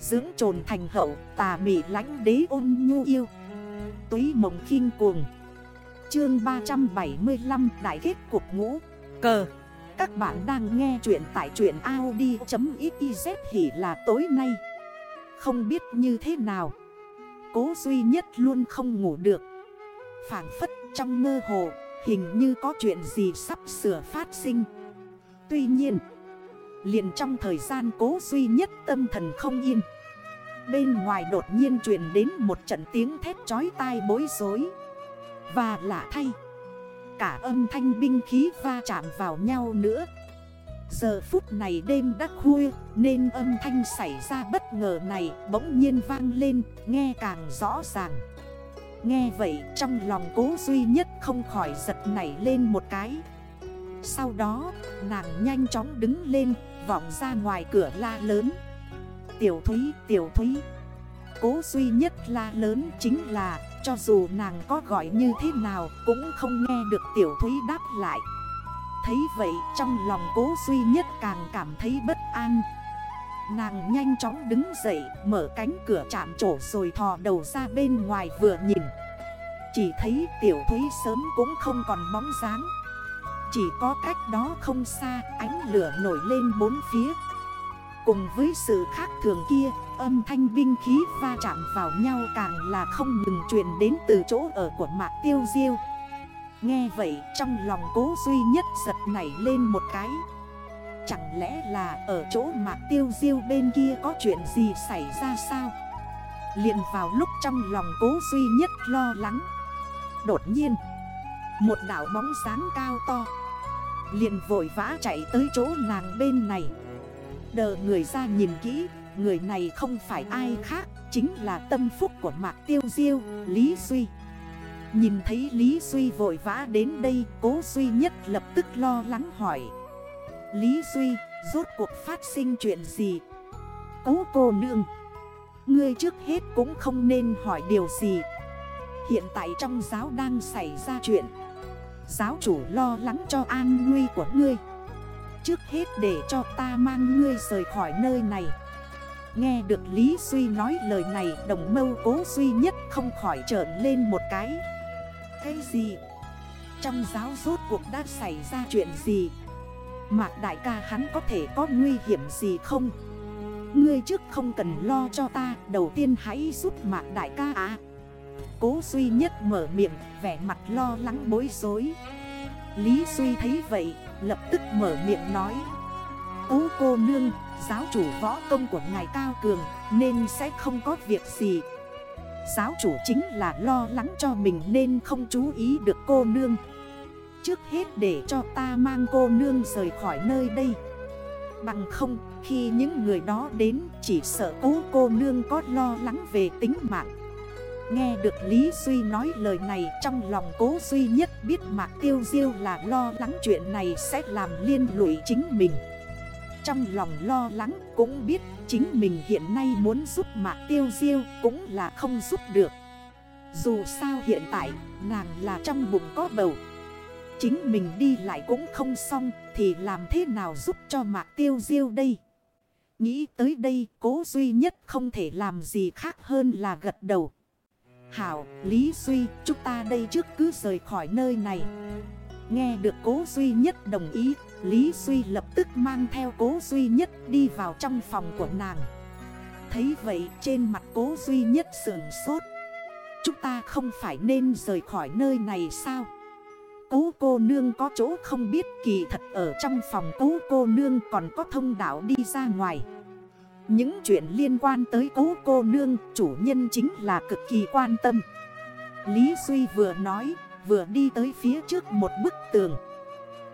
Dưỡng trồn thành hậu, tà mị lánh đế ôn nhu yêu. Túy mộng khinh cuồng. Chương 375 Đại kết cục ngũ. Cờ. Các bạn đang nghe chuyện tại truyện Audi.xyz hỉ là tối nay. Không biết như thế nào. Cố duy nhất luôn không ngủ được. Phản phất trong mơ hồ, Hình như có chuyện gì sắp sửa phát sinh. Tuy nhiên liền trong thời gian cố duy nhất tâm thần không yên. Bên ngoài đột nhiên truyền đến một trận tiếng thét chói tai bối rối. Và lạ thay, Cả âm thanh binh khí va chạm vào nhau nữa. Giờ phút này đêm đã khuya, Nên âm thanh xảy ra bất ngờ này bỗng nhiên vang lên, Nghe càng rõ ràng. Nghe vậy trong lòng cố duy nhất không khỏi giật nảy lên một cái. Sau đó, nàng nhanh chóng đứng lên vọng ra ngoài cửa la lớn. Tiểu Thúy, Tiểu Thúy. Cố duy nhất la lớn chính là Cho dù nàng có gọi như thế nào Cũng không nghe được Tiểu Thúy đáp lại. Thấy vậy trong lòng cố duy nhất càng cảm thấy bất an. Nàng nhanh chóng đứng dậy Mở cánh cửa chạm trổ rồi thò đầu ra bên ngoài vừa nhìn. Chỉ thấy Tiểu Thúy sớm cũng không còn bóng dáng. Chỉ có cách đó không xa, ánh lửa nổi lên bốn phía. Cùng với sự khác thường kia, Âm thanh binh khí va chạm vào nhau càng là không ngừng truyền đến từ chỗ ở của mạc tiêu diêu. Nghe vậy, trong lòng cố duy nhất giật nảy lên một cái. Chẳng lẽ là ở chỗ mạc tiêu diêu bên kia có chuyện gì xảy ra sao? Liền vào lúc trong lòng cố duy nhất lo lắng. Đột nhiên một đảo bóng sáng cao to. Liền vội vã chạy tới chỗ nàng bên này. Đờ người ra nhìn kỹ, Người này không phải ai khác, Chính là tâm phúc của Mạc Tiêu Diêu, Lý Duy. Nhìn thấy Lý Duy vội vã đến đây, Cố Duy nhất lập tức lo lắng hỏi. Lý Duy, rốt cuộc phát sinh chuyện gì? Cố cô nương, Ngươi trước hết cũng không nên hỏi điều gì. Hiện tại trong giáo đang xảy ra chuyện. Giáo chủ lo lắng cho an nguy của ngươi Trước hết để cho ta mang ngươi rời khỏi nơi này Nghe được Lý Duy nói lời này, Đồng mâu cố duy nhất không khỏi trởn lên một cái Cái gì? Trong giáo rốt cuộc đã xảy ra chuyện gì? Mạc đại ca hắn có thể có nguy hiểm gì không? Ngươi trước không cần lo cho ta, Đầu tiên hãy giúp mạc đại ca à Cố duy nhất mở miệng, Vẻ mặt lo lắng bối rối. Lý Duy thấy vậy, Lập tức mở miệng nói. Ú cô nương, Giáo chủ võ công của ngài cao cường, Nên sẽ không có việc gì. Giáo chủ chính là lo lắng cho mình Nên không chú ý được cô nương. Trước hết để cho ta mang cô nương rời khỏi nơi đây. Bằng không, khi những người đó đến, Chỉ sợ cố cô nương có lo lắng về tính mạng. Nghe được Lý Duy nói lời này trong lòng cố duy nhất biết Mạc Tiêu Diêu là lo lắng chuyện này sẽ làm liên lụy chính mình. Trong lòng lo lắng cũng biết chính mình hiện nay muốn giúp Mạc Tiêu Diêu cũng là không giúp được. Dù sao hiện tại, nàng là trong bụng có bầu. Chính mình đi lại cũng không xong thì làm thế nào giúp cho Mạc Tiêu Diêu đây? Nghĩ tới đây cố duy nhất không thể làm gì khác hơn là gật đầu. Hảo, Lý Duy, chúng ta đây trước cứ rời khỏi nơi này. Nghe được cố duy nhất đồng ý Lý Duy lập tức mang theo cố duy nhất đi vào trong phòng của nàng. Thấy vậy trên mặt cố duy nhất sườn sốt. Chúng ta không phải nên rời khỏi nơi này sao? Cố cô nương có chỗ không biết kỳ thật ở trong phòng cố cô nương còn có thông đạo đi ra ngoài những chuyện liên quan tới cố cô nương chủ nhân chính là cực kỳ quan tâm. Lý Duy vừa nói, vừa đi tới phía trước một bức tường.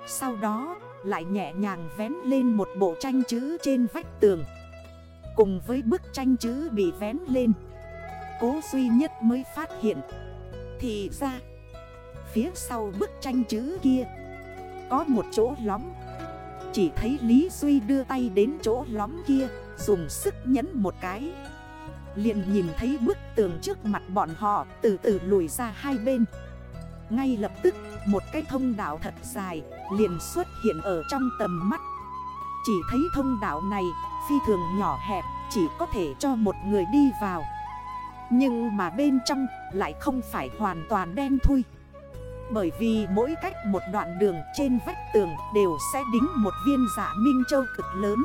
Sau đó, lại nhẹ nhàng vén lên một bộ tranh chữ trên vách tường. Cùng với bức tranh chữ bị vén lên, Cố duy nhất mới phát hiện, Thì ra, Phía sau bức tranh chữ kia, Có một chỗ lóng Chỉ thấy Lý Duy đưa tay đến chỗ lóng kia. Dùng sức nhấn một cái. Liền nhìn thấy bức tường trước mặt bọn họ từ từ lùi ra hai bên. Ngay lập tức, một cái thông đảo thật dài liền xuất hiện ở trong tầm mắt. Chỉ thấy thông đảo này phi thường nhỏ hẹp, chỉ có thể cho một người đi vào. Nhưng mà bên trong lại không phải hoàn toàn đen thui. Bởi vì mỗi cách một đoạn đường trên vách tường đều sẽ đính một viên dạ Minh Châu cực lớn.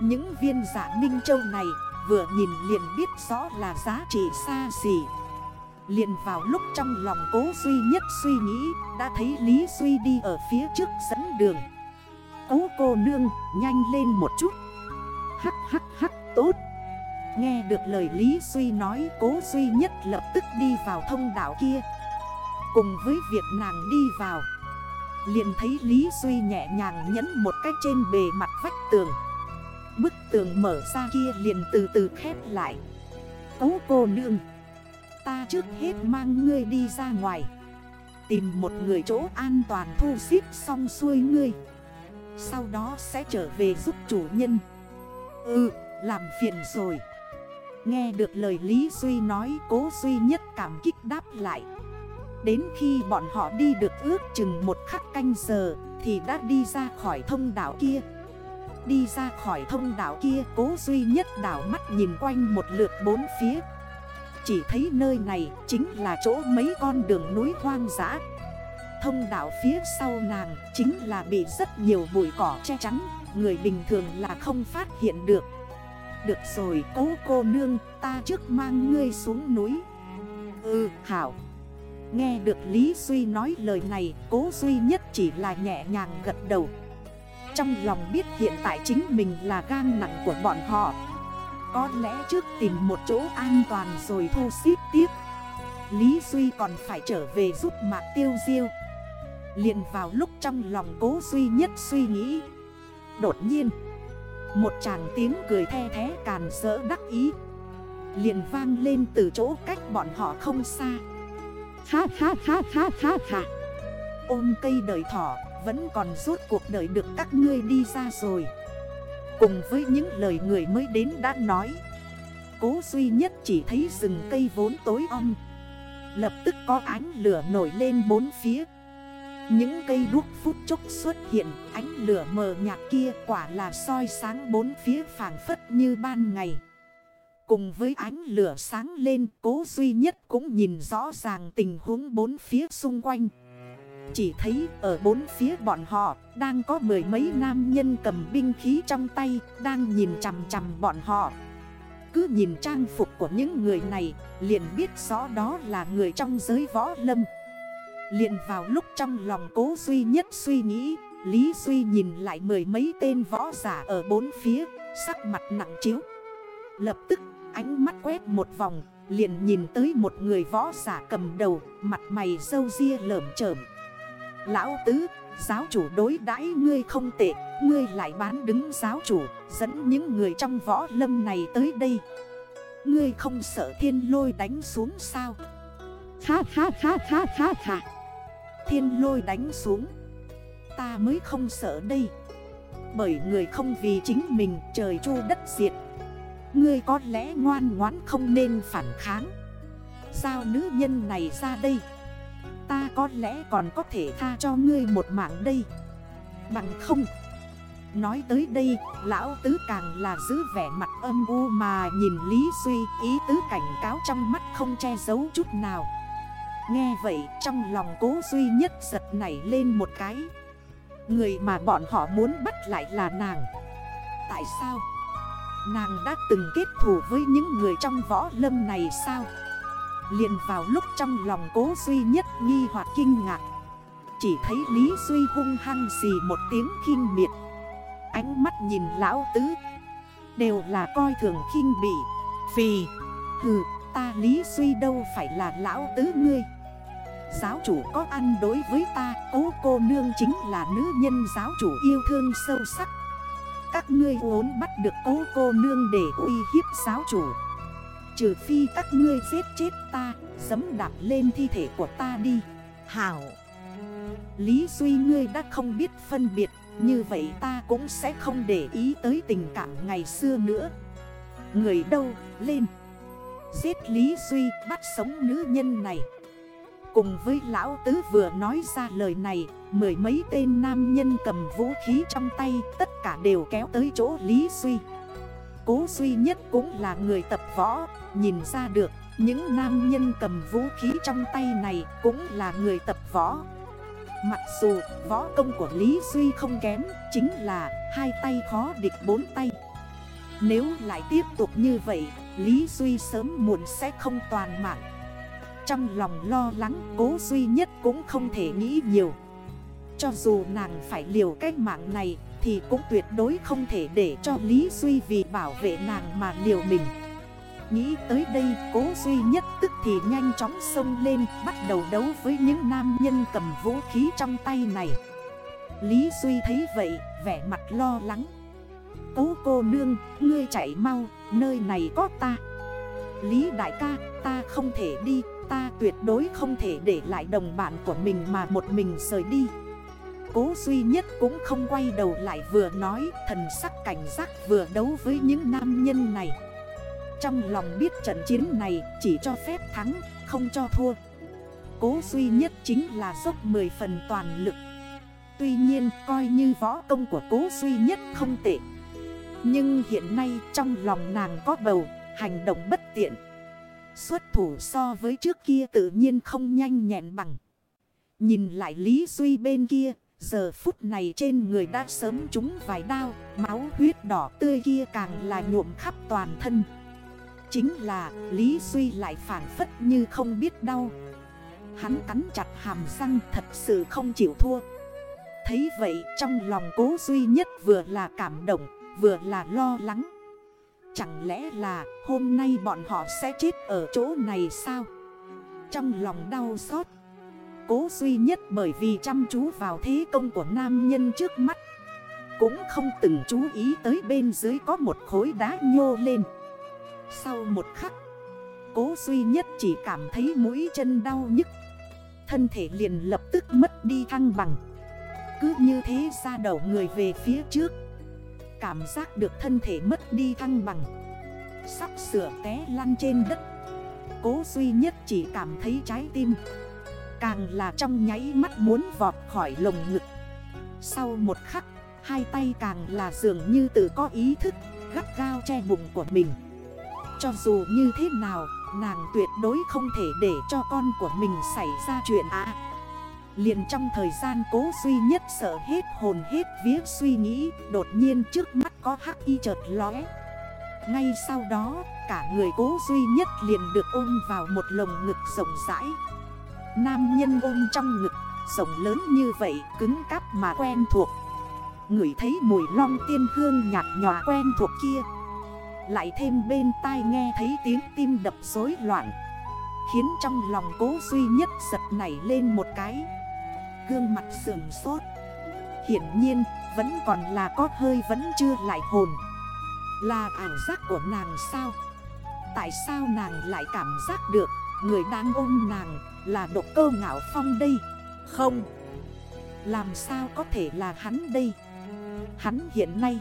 Những viên dạ Minh Châu này vừa nhìn liền biết rõ là giá trị xa xỉ. Liền vào lúc trong lòng cố duy nhất suy nghĩ, Đã thấy Lý Duy đi ở phía trước dẫn đường. Cố cô nương, nhanh lên một chút. Hắc hắc hắc, tốt. Nghe được lời Lý Duy nói, Cố duy nhất lập tức đi vào thông đạo kia. Cùng với việc nàng đi vào, liền thấy Lý Duy nhẹ nhàng nhấn một cách trên bề mặt vách tường. Bức tường mở ra kia liền từ từ khép lại. Cố cô nương Ta trước hết mang ngươi đi ra ngoài. Tìm một người chỗ an toàn thu xếp xong xuôi ngươi. Sau đó sẽ trở về giúp chủ nhân. Ừ, làm phiền rồi. Nghe được lời Lý Duy nói cố duy nhất cảm kích đáp lại. Đến khi bọn họ đi được ước chừng một khắc canh giờ Thì đã đi ra khỏi thông đảo kia. Đi ra khỏi thông đảo kia, cố duy nhất đảo mắt nhìn quanh một lượt bốn phía. Chỉ thấy nơi này chính là chỗ mấy con đường núi hoang dã. Thông đảo phía sau nàng chính là bị rất nhiều bụi cỏ che chắn, Người bình thường là không phát hiện được. Được rồi, cố cô nương, ta trước mang ngươi xuống núi. Ừ hảo. Nghe được Lý Duy nói lời này, Cố duy nhất chỉ là nhẹ nhàng gật đầu. Trong lòng biết hiện tại chính mình là gang nặng của bọn họ. Có lẽ trước tìm một chỗ an toàn rồi thu xếp tiếp. Lý Duy còn phải trở về giúp Mạc Tiêu Diêu. Liền vào lúc trong lòng cố duy nhất suy nghĩ. Đột nhiên, Một chàng tiếng cười the thế càn rỡ đắc ý. Liền vang lên từ chỗ cách bọn họ không xa. Ha ha ha ha ha ha. Ôm cây đời thỏ. Vẫn còn rốt cuộc đời được các ngươi đi ra rồi. Cùng với những lời người mới đến đã nói, Cố duy nhất chỉ thấy rừng cây vốn tối om. Lập tức có ánh lửa nổi lên bốn phía. Những cây đuốc phút chốc xuất hiện, Ánh lửa mờ nhạt kia quả là soi sáng bốn phía phản phất như ban ngày. Cùng với ánh lửa sáng lên, Cố duy nhất cũng nhìn rõ ràng tình huống bốn phía xung quanh chỉ thấy ở bốn phía bọn họ, đang có mười mấy nam nhân cầm binh khí trong tay, Đang nhìn chằm chằm bọn họ. Cứ nhìn trang phục của những người này, liền biết rõ đó là người trong giới võ lâm. Liền vào lúc trong lòng cố duy nhất suy nghĩ, Lý Duy nhìn lại mười mấy tên võ giả ở bốn phía, Sắc mặt nặng chiếu Lập tức, ánh mắt quét một vòng, Liền nhìn tới một người võ giả cầm đầu, Mặt mày dâu ria lởm chởm. Lão tứ, giáo chủ đối đãi ngươi không tệ Ngươi lại bán đứng giáo chủ Dẫn những người trong võ lâm này tới đây. Ngươi không sợ thiên lôi đánh xuống sao? Ha ha ha ha ha ha. Thiên lôi đánh xuống. Ta mới không sợ đây. Bởi người không vì chính mình trời chu đất diệt. Ngươi có lẽ ngoan ngoãn không nên phản kháng. Sao nữ nhân này ra đây. Ta có lẽ còn có thể tha cho ngươi một mạng đây Bằng không, Nói tới đây, Lão tứ càng là giữ vẻ mặt âm u mà nhìn Lý Duy, Ý tứ cảnh cáo trong mắt không che giấu chút nào Nghe vậy, trong lòng cố duy nhất giật nảy lên một cái Người mà bọn họ muốn bắt lại là nàng Tại sao? Nàng đã từng kết thù với những người trong võ lâm này sao? Liền vào lúc trong lòng cố duy nhất nghi hoặc kinh ngạc. Chỉ thấy Lý Duy hung hăng xì một tiếng khinh miệt. Ánh mắt nhìn lão tứ. Đều là coi thường khinh bị Phì. Hừ, ta Lý Duy đâu phải là lão tứ ngươi? Giáo chủ có ăn đối với ta, Cố cô nương chính là nữ nhân giáo chủ yêu thương sâu sắc. Các ngươi vốn bắt được cố cô nương để uy hiếp giáo chủ. Trừ phi các ngươi giết chết ta Dấm đạp lên thi thể của ta đi. Hảo. Lý Duy ngươi đã không biết phân biệt Như vậy ta cũng sẽ không để ý tới tình cảm ngày xưa nữa. Người đâu lên. Giết Lý Duy bắt sống nữ nhân này. Cùng với lão tứ vừa nói ra lời này Mười mấy tên nam nhân cầm vũ khí trong tay Tất cả đều kéo tới chỗ Lý Duy. Cố duy nhất cũng là người tập võ Nhìn ra được, những nam nhân cầm vũ khí trong tay này cũng là người tập võ. Mặc dù võ công của Lý Duy không kém, Chính là hai tay khó địch bốn tay. Nếu lại tiếp tục như vậy, Lý Duy sớm muộn sẽ không toàn mạng. Trong lòng lo lắng, cố duy nhất cũng không thể nghĩ nhiều. Cho dù nàng phải liều cách mạng này, Thì cũng tuyệt đối không thể để cho Lý Duy vì bảo vệ nàng mà liều mình. Nghĩ tới đây, cố duy nhất tức thì nhanh chóng xông lên, Bắt đầu đấu với những nam nhân cầm vũ khí trong tay này. Lý Duy thấy vậy, vẻ mặt lo lắng. Cố cô nương, ngươi chạy mau, nơi này có ta. Lý đại ca, ta không thể đi, Ta tuyệt đối không thể để lại đồng bạn của mình mà một mình rời đi. Cố duy nhất cũng không quay đầu lại vừa nói, Thần sắc cảnh giác vừa đấu với những nam nhân này trong lòng biết trận chiến này chỉ cho phép thắng, không cho thua. Cố duy nhất chính là dốc 10 phần toàn lực. Tuy nhiên coi như võ công của cố duy nhất không tệ. Nhưng hiện nay trong lòng nàng có bầu, hành động bất tiện. Xuất thủ so với trước kia tự nhiên không nhanh nhẹn bằng. Nhìn lại Lý Duy bên kia Giờ phút này trên người đã sớm trúng vài đao Máu huyết đỏ tươi kia càng là nhuộm khắp toàn thân. Chính là Lý Duy lại phản phất như không biết đau. Hắn cắn chặt hàm răng thật sự không chịu thua. Thấy vậy trong lòng cố duy nhất vừa là cảm động, vừa là lo lắng. Chẳng lẽ là hôm nay bọn họ sẽ chết ở chỗ này sao? Trong lòng đau xót, Cố duy nhất bởi vì chăm chú vào thế công của nam nhân trước mắt, Cũng không từng chú ý tới bên dưới có một khối đá nhô lên sau một khắc, Cố duy nhất chỉ cảm thấy mũi chân đau nhức. Thân thể liền lập tức mất đi thăng bằng. Cứ như thế ra đầu người về phía trước. Cảm giác được thân thể mất đi thăng bằng. Sắp sửa té lăn trên đất. Cố duy nhất chỉ cảm thấy trái tim Càng là trong nháy mắt muốn vọt khỏi lồng ngực. Sau một khắc, Hai tay càng là dường như tự có ý thức Gắt gao che bụng của mình cho dù như thế nào, nàng tuyệt đối không thể để cho con của mình xảy ra chuyện ạ. à. liền trong thời gian cố duy nhất sợ hết hồn hết vía suy nghĩ Đột nhiên trước mắt có hắc y chợt lóe Ngay sau đó cả người cố duy nhất liền được ôm vào một lồng ngực rộng rãi Nam nhân ôm trong ngực rộng lớn như vậy cứng cắp mà quen thuộc Ngửi thấy mùi long tiên hương nhạt nhòa quen thuộc kia lại thêm bên tai nghe thấy tiếng tim đập rối loạn, Khiến trong lòng cố duy nhất giật nảy lên một cái. Gương mặt sườn sốt. Hiển nhiên, vẫn còn là có hơi vẫn chưa lại hồn. Là ảo giác của nàng sao? Tại sao nàng lại cảm giác được Người đang ôm nàng là độc cơ ngạo phong đây? Không. Làm sao có thể là hắn đây? Hắn hiện nay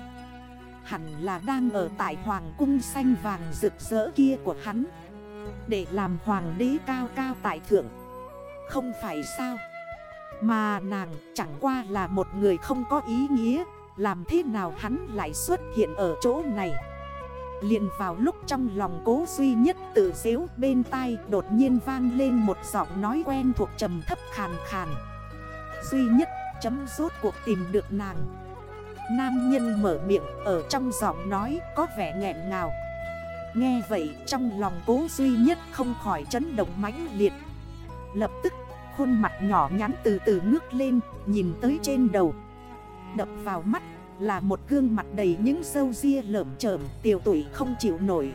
Hẳn là đang ở tại hoàng cung xanh vàng rực rỡ kia của hắn. Để làm hoàng đế cao cao tại thượng. Không phải sao? Mà nàng chẳng qua là một người không có ý nghĩa. Làm thế nào hắn lại xuất hiện ở chỗ này? Liền vào lúc trong lòng cố duy nhất tự xếu bên tai Đột nhiên vang lên một giọng nói quen thuộc trầm thấp khàn khàn. Duy nhất chấm rốt cuộc tìm được nàng. Nam nhân mở miệng ở trong giọng nói có vẻ nghẹn ngào. Nghe vậy trong lòng cố duy nhất không khỏi chấn động mãnh liệt. Lập tức, khuôn mặt nhỏ nhắn từ từ ngước lên, nhìn tới trên đầu. Đập vào mắt là một gương mặt đầy những sâu ria lởm chởm, tiểu tuổi không chịu nổi.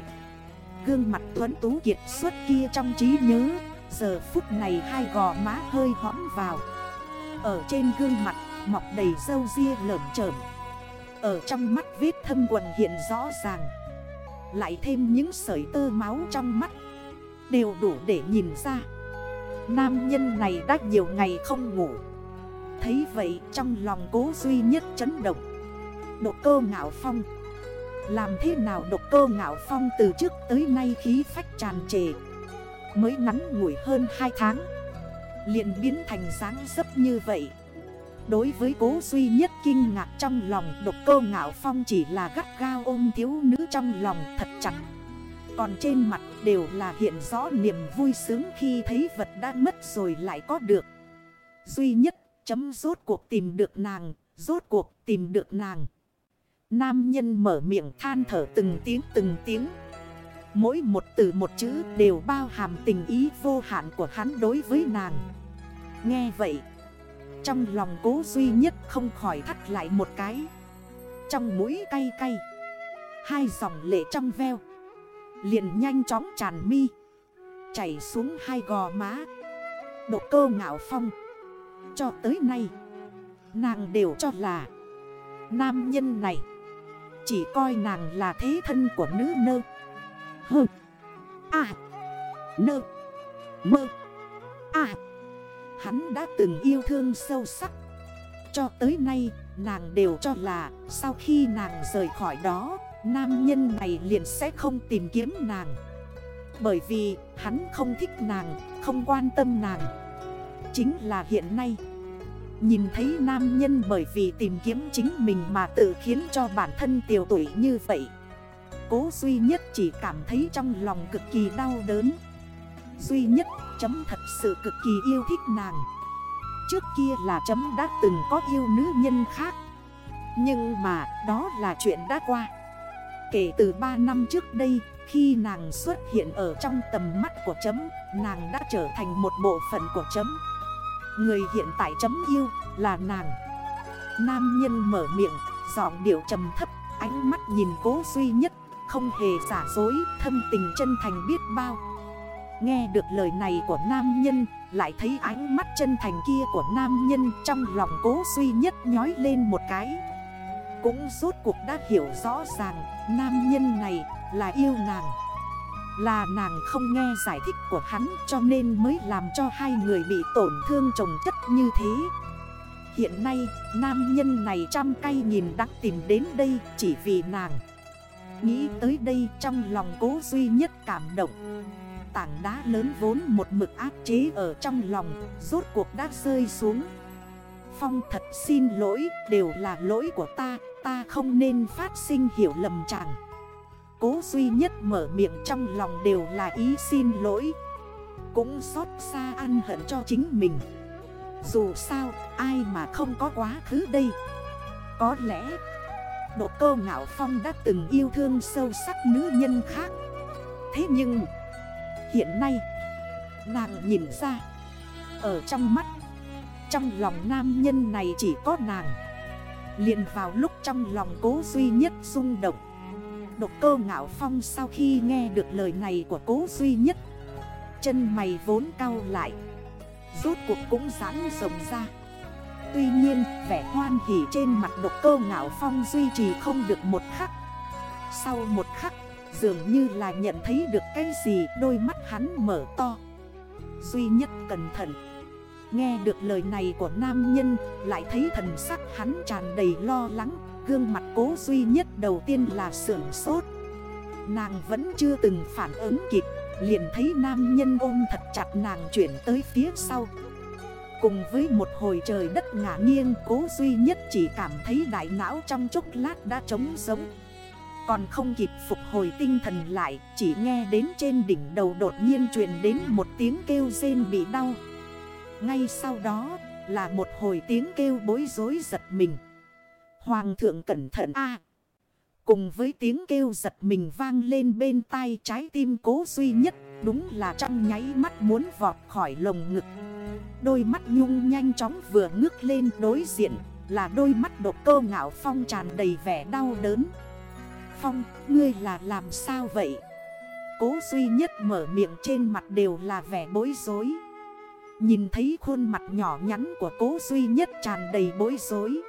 Gương mặt tuấn tú kiệt xuất kia trong trí nhớ, Giờ phút này hai gò má hơi hõm vào. Ở trên gương mặt mọc đầy sâu ria lởm chởm ở trong mắt vết thâm quần hiện rõ ràng. Lại thêm những sợi tơ máu trong mắt. Đều đủ để nhìn ra. Nam nhân này đã nhiều ngày không ngủ. Thấy vậy trong lòng cố duy nhất chấn động. Độc cơ ngạo phong. Làm thế nào độc cơ ngạo phong từ trước tới nay khí phách tràn trề? Mới ngắn ngủi hơn 2 tháng. Liền biến thành dáng dấp như vậy. Đối với cố duy nhất kinh ngạc trong lòng độc cơ ngạo phong chỉ là gắt gao ôm thiếu nữ trong lòng thật chặt. Còn trên mặt đều là hiện rõ niềm vui sướng khi thấy vật đã mất rồi lại có được. Duy nhất chấm rốt cuộc tìm được nàng, rốt cuộc tìm được nàng. Nam nhân mở miệng than thở từng tiếng từng tiếng. Mỗi một từ một chữ đều bao hàm tình ý vô hạn của hắn đối với nàng. Nghe vậy trong lòng cố duy nhất không khỏi thắt lại một cái. Trong mũi cay cay, Hai dòng lệ trong veo, Liền nhanh chóng tràn mi, Chảy xuống hai gò má. Độ cơ ngạo phong, Cho tới nay, Nàng đều cho là, Nam nhân này, Chỉ coi nàng là thế thân của nữ nơ. Hơ À Nơ, Mơ À Hắn đã từng yêu thương sâu sắc. Cho tới nay, nàng đều cho là Sau khi nàng rời khỏi đó, Nam nhân này liền sẽ không tìm kiếm nàng. Bởi vì hắn không thích nàng, Không quan tâm nàng. Chính là hiện nay, Nhìn thấy nam nhân bởi vì tìm kiếm chính mình mà tự khiến cho bản thân tiểu tuổi như vậy, Cố duy nhất chỉ cảm thấy trong lòng cực kỳ đau đớn. Duy nhất chấm thật sự cực kỳ yêu thích nàng. Trước kia là chấm đã từng có yêu nữ nhân khác. Nhưng mà đó là chuyện đã qua. Kể từ 3 năm trước đây, Khi nàng xuất hiện ở trong tầm mắt của chấm, Nàng đã trở thành một bộ phận của chấm. Người hiện tại chấm yêu là nàng. Nam nhân mở miệng, Giọng điệu trầm thấp, Ánh mắt nhìn cố duy nhất, Không hề giả dối, Thâm tình chân thành biết bao. Nghe được lời này của nam nhân, Lại thấy ánh mắt chân thành kia của nam nhân Trong lòng cố duy nhất nhói lên một cái. Cũng suốt cuộc đã hiểu rõ ràng, Nam nhân này là yêu nàng. Là nàng không nghe giải thích của hắn Cho nên mới làm cho hai người bị tổn thương trồng chất như thế. Hiện nay, nam nhân này trăm cay nhìn đắc tìm đến đây chỉ vì nàng. Nghĩ tới đây trong lòng cố duy nhất cảm động. Tảng đá lớn vốn một mực áp chế ở trong lòng, Rốt cuộc đã rơi xuống. Phong thật xin lỗi, đều là lỗi của ta Ta không nên phát sinh hiểu lầm chàng. Cố duy nhất mở miệng trong lòng đều là ý xin lỗi. Cũng xót xa ăn hận cho chính mình. Dù sao, ai mà không có quá khứ đây? Có lẽ, Độ cơ ngạo phong đã từng yêu thương sâu sắc nữ nhân khác. Thế nhưng Hiện nay, Nàng nhìn ra, Ở trong mắt, Trong lòng nam nhân này chỉ có nàng. Liền vào lúc trong lòng cố duy nhất rung động, Độc cơ ngạo phong sau khi nghe được lời này của cố duy nhất, Chân mày vốn cao lại, Rốt cuộc cũng giãn rộng ra. Tuy nhiên, vẻ hoan hỉ trên mặt độc cơ ngạo phong duy trì không được một khắc. Sau một khắc dường như là nhận thấy được cái gì, đôi mắt hắn mở to. Duy nhất cẩn thận. Nghe được lời này của nam nhân, Lại thấy thần sắc hắn tràn đầy lo lắng. Gương mặt cố duy nhất đầu tiên là sưởng sốt. Nàng vẫn chưa từng phản ứng kịp, Liền thấy nam nhân ôm thật chặt nàng chuyển tới phía sau. Cùng với một hồi trời đất ngả nghiêng, Cố duy nhất chỉ cảm thấy đại não trong chốc lát đã trống sống còn không kịp phục hồi tinh thần lại, Chỉ nghe đến trên đỉnh đầu đột nhiên truyền đến một tiếng kêu rên bị đau. Ngay sau đó, là một hồi tiếng kêu bối rối giật mình. Hoàng thượng cẩn thận a. Cùng với tiếng kêu giật mình vang lên bên tai trái tim cố duy nhất, Đúng là trong nháy mắt muốn vọt khỏi lồng ngực. Đôi mắt nhung nhanh chóng vừa ngước lên đối diện, Là đôi mắt đột cơ ngạo phong tràn đầy vẻ đau đớn. Phong, ngươi là làm sao vậy? Cố duy nhất mở miệng trên mặt đều là vẻ bối rối. Nhìn thấy khuôn mặt nhỏ nhắn của cố duy nhất tràn đầy bối rối.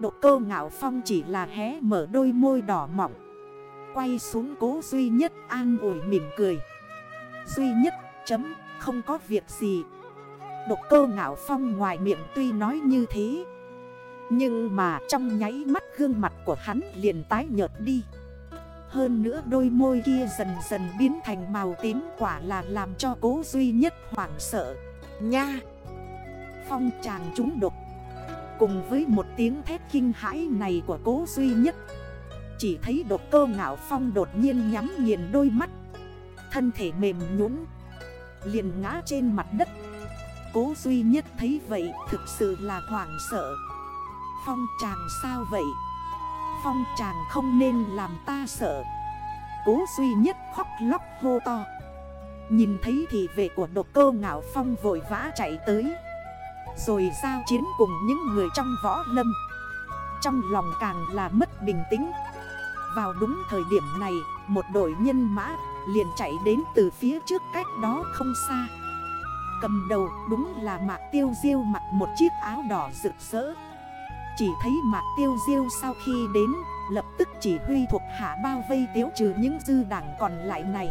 Độ cơ ngạo phong chỉ là hé mở đôi môi đỏ mỏng Quay xuống cố duy nhất an ủi mỉm cười. Duy nhất chấm không có việc gì. Độc cơ ngạo phong ngoài miệng tuy nói như thế nhưng mà trong nháy mắt gương mặt của hắn liền tái nhợt đi. Hơn nữa đôi môi kia dần dần biến thành màu tím quả là làm cho cố duy nhất hoảng sợ. Nha! Phong chàng chúng độc. Cùng với một tiếng thét kinh hãi này của cố duy nhất, Chỉ thấy độc cơ ngạo phong đột nhiên nhắm nghiền đôi mắt. Thân thể mềm nhũn, liền ngã trên mặt đất. Cố duy nhất thấy vậy thực sự là hoảng sợ. Phong chàng sao vậy? Phong chàng không nên làm ta sợ. Cố duy nhất khóc lóc hô to. Nhìn thấy thì vệ của độc cơ ngạo phong vội vã chạy tới. Rồi giao chiến cùng những người trong võ lâm. Trong lòng càng là mất bình tĩnh. Vào đúng thời điểm này, Một đội nhân mã liền chạy đến từ phía trước cách đó không xa. Cầm đầu đúng là Mạc Tiêu Diêu mặc một chiếc áo đỏ rực rỡ. Chỉ thấy Mạc Tiêu Diêu sau khi đến Lập tức chỉ huy thuộc hạ bao vây tiếu trừ những dư đảng còn lại này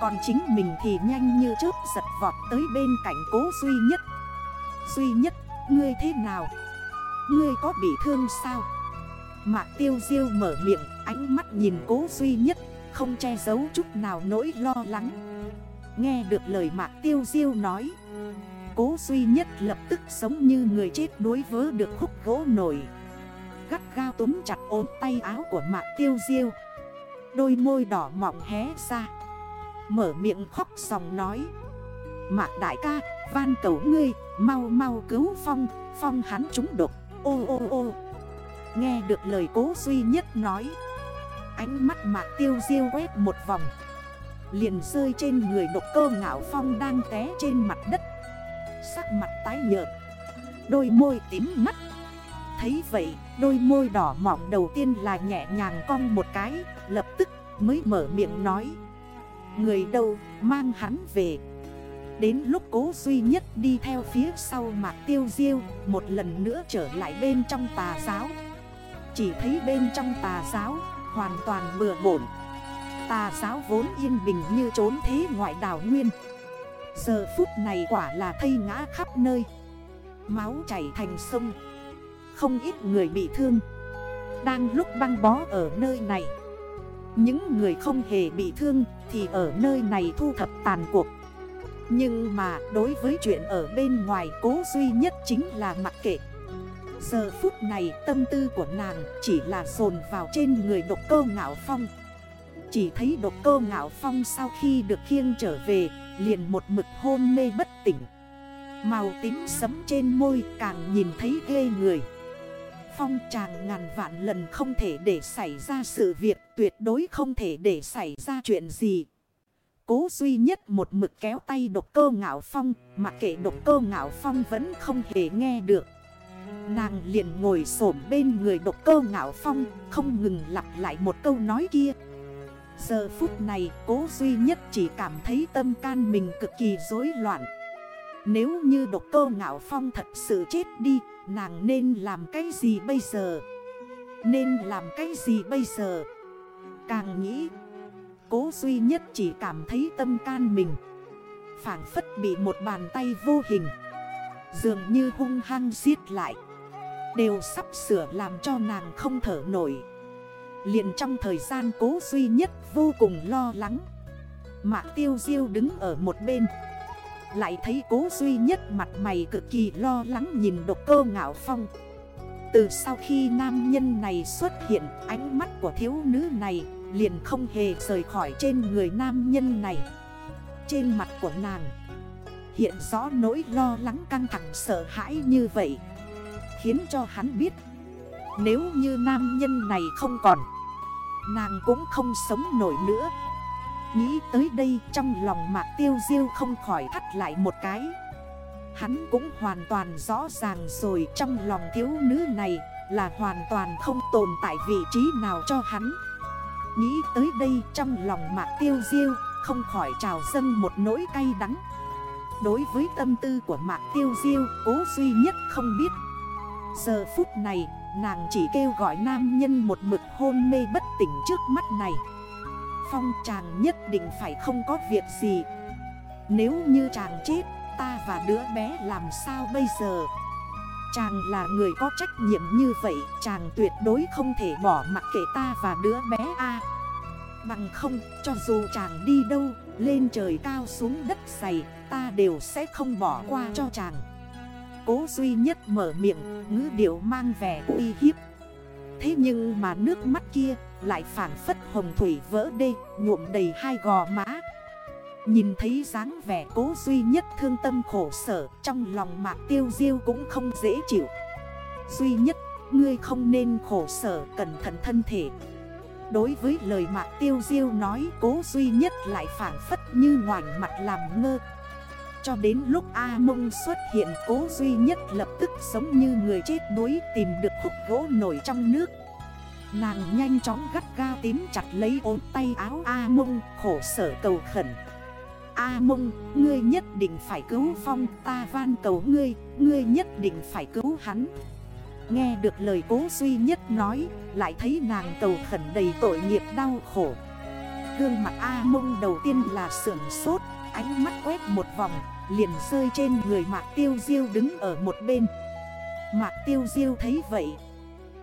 Còn chính mình thì nhanh như chớp giật vọt tới bên cạnh cố duy nhất Duy nhất, ngươi thế nào? Ngươi có bị thương sao? Mạc Tiêu Diêu mở miệng, ánh mắt nhìn cố duy nhất Không che giấu chút nào nỗi lo lắng Nghe được lời mạc tiêu diêu nói Cố duy nhất lập tức sống như người chết đuối vớ được khúc gỗ nổi. Gắt gao túm chặt ôm tay áo của mạc tiêu diêu. Đôi môi đỏ mọng hé ra. Mở miệng khóc sòng nói. Mạc đại ca, van cầu ngươi, mau mau cứu Phong, Phong hắn trúng độc, ô ô ô. Nghe được lời cố duy nhất nói Ánh mắt mạc tiêu diêu quét một vòng. Liền rơi trên người độc cơ ngạo phong đang té trên mặt đất. Sắc mặt tái nhợt. Đôi môi tím mắt Thấy vậy, đôi môi đỏ mỏng đầu tiên là nhẹ nhàng cong một cái, Lập tức mới mở miệng nói. Người đâu, mang hắn về. Đến lúc cố duy nhất đi theo phía sau mạc tiêu diêu, Một lần nữa trở lại bên trong tà giáo. Chỉ thấy bên trong tà giáo, hoàn toàn bừa bổn Tà giáo vốn yên bình như trốn thế ngoại đảo nguyên. Giờ phút này quả là thây ngã khắp nơi. Máu chảy thành sông. Không ít người bị thương. Đang lúc băng bó ở nơi này. Những người không hề bị thương Thì ở nơi này thu thập tàn cuộc. Nhưng mà đối với chuyện ở bên ngoài cố duy nhất chính là mặc kệ. Giờ phút này tâm tư của nàng chỉ là dồn vào trên người độc cơ ngạo phong. Chỉ thấy độc cơ ngạo phong sau khi được khiêng trở về Liền một mực hôn mê bất tỉnh. Màu tím sấm trên môi càng nhìn thấy ghê người. Phong chàng ngàn vạn lần không thể để xảy ra sự việc, Tuyệt đối không thể để xảy ra chuyện gì. Cố duy nhất một mực kéo tay độc cơ ngạo phong, Mà kệ độc cơ ngạo phong vẫn không hề nghe được. Nàng liền ngồi xổm bên người độc cơ ngạo phong, Không ngừng lặp lại một câu nói kia. Giờ phút này, cố duy nhất chỉ cảm thấy tâm can mình cực kỳ rối loạn. Nếu như độc cô ngạo phong thật sự chết đi, Nàng nên làm cái gì bây giờ? Nên làm cái gì bây giờ? Càng nghĩ, Cố duy nhất chỉ cảm thấy tâm can mình Phản phất bị một bàn tay vô hình, Dường như hung hăng giết lại, Đều sắp sửa làm cho nàng không thở nổi liền trong thời gian cố duy nhất vô cùng lo lắng. Mạc tiêu diêu đứng ở một bên, Lại thấy cố duy nhất mặt mày cực kỳ lo lắng nhìn độc cơ ngạo phong. Từ sau khi nam nhân này xuất hiện, Ánh mắt của thiếu nữ này liền không hề rời khỏi trên người nam nhân này. Trên mặt của nàng Hiện rõ nỗi lo lắng căng thẳng sợ hãi như vậy, Khiến cho hắn biết Nếu như nam nhân này không còn Nàng cũng không sống nổi nữa. Nghĩ tới đây trong lòng mạc tiêu diêu không khỏi thắt lại một cái. Hắn cũng hoàn toàn rõ ràng rồi trong lòng thiếu nữ này Là hoàn toàn không tồn tại vị trí nào cho hắn. Nghĩ tới đây trong lòng mạc tiêu diêu Không khỏi trào dâng một nỗi cay đắng. Đối với tâm tư của mạc tiêu diêu, Cố duy nhất không biết. Giờ phút này Nàng chỉ kêu gọi nam nhân một mực hôn mê bất tỉnh trước mắt này. Phong chàng nhất định phải không có việc gì. Nếu như chàng chết, ta và đứa bé làm sao bây giờ? Chàng là người có trách nhiệm như vậy, Chàng tuyệt đối không thể bỏ mặc kệ ta và đứa bé A. Bằng không, cho dù chàng đi đâu, Lên trời cao xuống đất dày, Ta đều sẽ không bỏ qua cho chàng cố duy nhất mở miệng, Ngữ điệu mang vẻ uy hiếp. Thế nhưng mà nước mắt kia lại phản phất hồng thủy vỡ đê, Nhuộm đầy hai gò má. Nhìn thấy dáng vẻ cố duy nhất thương tâm khổ sở Trong lòng mạc tiêu diêu cũng không dễ chịu. Duy nhất, ngươi không nên khổ sở, cẩn thận thân thể. Đối với lời mạc tiêu diêu nói, cố duy nhất lại phản phất như ngoảnh mặt làm ngơ. Cho đến lúc A mông xuất hiện cố duy nhất lập tức sống như người chết đuối tìm được khúc gỗ nổi trong nước. Nàng nhanh chóng gắt ga tím chặt lấy ốm tay áo A mông khổ sở cầu khẩn. A mông, ngươi nhất định phải cứu phong ta van cầu ngươi, ngươi nhất định phải cứu hắn. Nghe được lời cố duy nhất nói Lại thấy nàng cầu khẩn đầy tội nghiệp đau khổ. Gương mặt A mông đầu tiên là sưởng sốt Ánh mắt quét một vòng Liền rơi trên người mạc tiêu diêu đứng ở một bên. Mạc tiêu diêu thấy vậy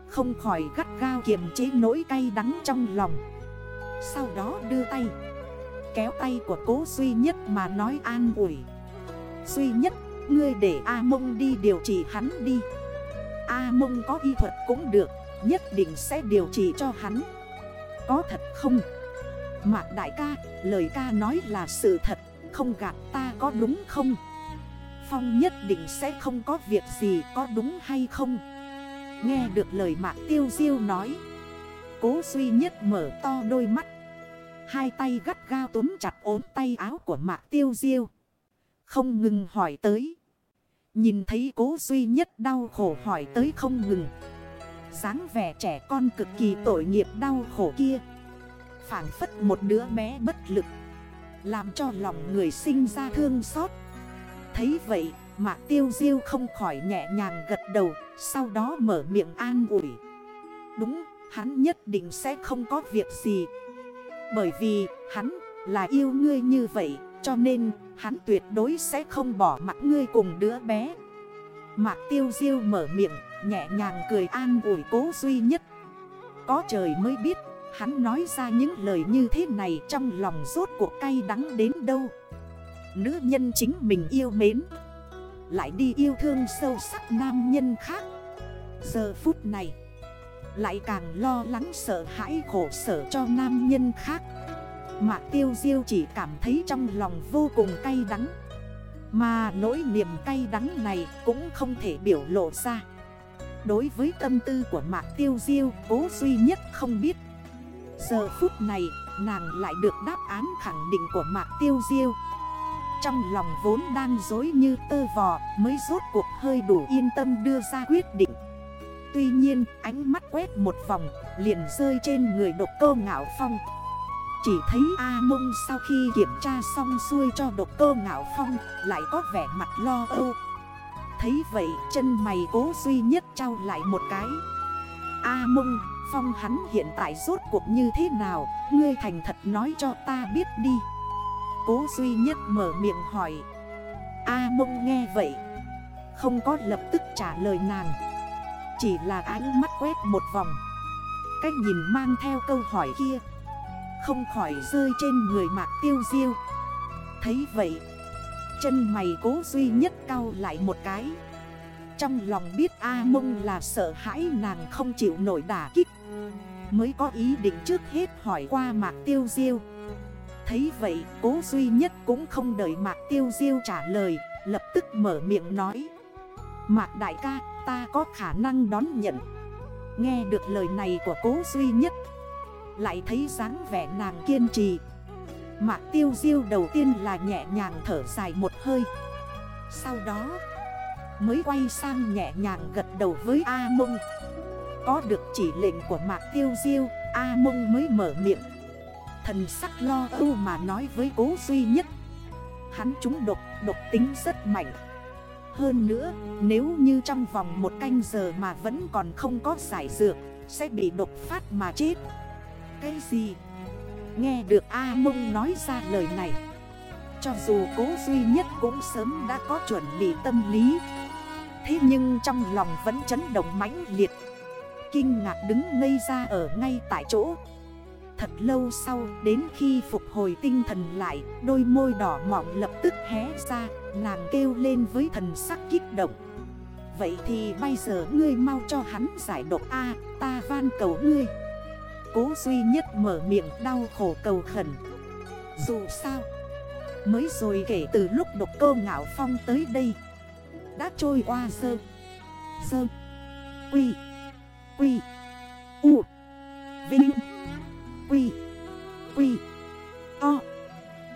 Không khỏi gắt gao kiềm chế nỗi cay đắng trong lòng. Sau đó đưa tay Kéo tay của cố duy nhất mà nói an ủi. Duy nhất Ngươi để A mông đi điều trị hắn đi. A mông có y thuật cũng được Nhất định sẽ điều trị cho hắn. Có thật không? Mạc đại ca, lời ca nói là sự thật. Không gạt ta có đúng không? Phong nhất định sẽ không có việc gì có đúng hay không? Nghe được lời mạc tiêu diêu nói, Cố duy nhất mở to đôi mắt. Hai tay gắt gao túm chặt ốm tay áo của mạc tiêu diêu. Không ngừng hỏi tới. Nhìn thấy cố duy nhất đau khổ hỏi tới không ngừng. dáng vẻ trẻ con cực kỳ tội nghiệp đau khổ kia. Phản phất một đứa bé bất lực. Làm cho lòng người sinh ra thương xót. Thấy vậy, Mạc tiêu diêu không khỏi nhẹ nhàng gật đầu, Sau đó mở miệng an ủi. Đúng, hắn nhất định sẽ không có việc gì. Bởi vì hắn là yêu ngươi như vậy, cho nên hắn tuyệt đối sẽ không bỏ mặt ngươi cùng đứa bé. Mạc tiêu diêu mở miệng, Nhẹ nhàng cười an ủi cố duy nhất. Có trời mới biết Hắn nói ra những lời như thế này Trong lòng rốt cuộc cay đắng đến đâu. Nữ nhân chính mình yêu mến, Lại đi yêu thương sâu sắc nam nhân khác. Giờ phút này, Lại càng lo lắng sợ hãi khổ sở cho nam nhân khác. Mạc tiêu diêu chỉ cảm thấy trong lòng vô cùng cay đắng. Mà nỗi niềm cay đắng này cũng không thể biểu lộ ra. Đối với tâm tư của Mạc tiêu diêu, cố duy nhất không biết Giờ phút này, nàng lại được đáp án khẳng định của Mạc tiêu diêu. Trong lòng vốn đang dối như tơ vò, mới rốt cuộc hơi đủ yên tâm đưa ra quyết định. Tuy nhiên, ánh mắt quét một vòng, liền rơi trên người độc cơ ngạo phong. Chỉ thấy A mông sau khi kiểm tra xong xuôi cho độc cơ ngạo phong, Lại có vẻ mặt lo âu. Thấy vậy, chân mày cố duy nhất trao lại một cái. A mông phong hắn hiện tại rốt cuộc như thế nào, Ngươi thành thật nói cho ta biết đi. Cố duy nhất mở miệng hỏi. A mông nghe vậy, Không có lập tức trả lời nàng, Chỉ là ánh mắt quét một vòng. Cách nhìn mang theo câu hỏi kia, không khỏi rơi trên người mạc tiêu diêu. Thấy vậy, Chân mày cố duy nhất cao lại một cái. Trong lòng biết A mông là sợ hãi nàng không chịu nổi đả kích Mới có ý định trước hết hỏi qua mạc tiêu diêu. Thấy vậy, cố duy nhất cũng không đợi mạc tiêu diêu trả lời, Lập tức mở miệng nói. Mạc đại ca, ta có khả năng đón nhận. Nghe được lời này của cố duy nhất, lại thấy dáng vẻ nàng kiên trì. Mạc tiêu diêu đầu tiên là nhẹ nhàng thở dài một hơi. Sau đó, mới quay sang nhẹ nhàng gật đầu với A Mông. Có được chỉ lệnh của Mạc tiêu diêu A Mông mới mở miệng. Thần sắc lo âu mà nói với cố duy nhất. Hắn chúng độc, độc tính rất mạnh. Hơn nữa, nếu như trong vòng một canh giờ mà vẫn còn không có giải dược Sẽ bị độc phát mà chết. Cái gì? Nghe được A Mông nói ra lời này Cho dù cố duy nhất cũng sớm đã có chuẩn bị tâm lý. Thế nhưng trong lòng vẫn chấn động mãnh liệt. Kinh ngạc đứng ngây ra ở ngay tại chỗ. Thật lâu sau, đến khi phục hồi tinh thần lại, Đôi môi đỏ mọng lập tức hé ra, Nàng kêu lên với thần sắc kích động. Vậy thì bây giờ ngươi mau cho hắn giải độc A, Ta van cầu ngươi. Cố duy nhất mở miệng đau khổ cầu khẩn. Dù sao, Mới rồi kể từ lúc độc cơ ngạo phong tới đây, Đã trôi qua sơ Sơ Quy Quy. U. Vinh. Quy. Quy. O,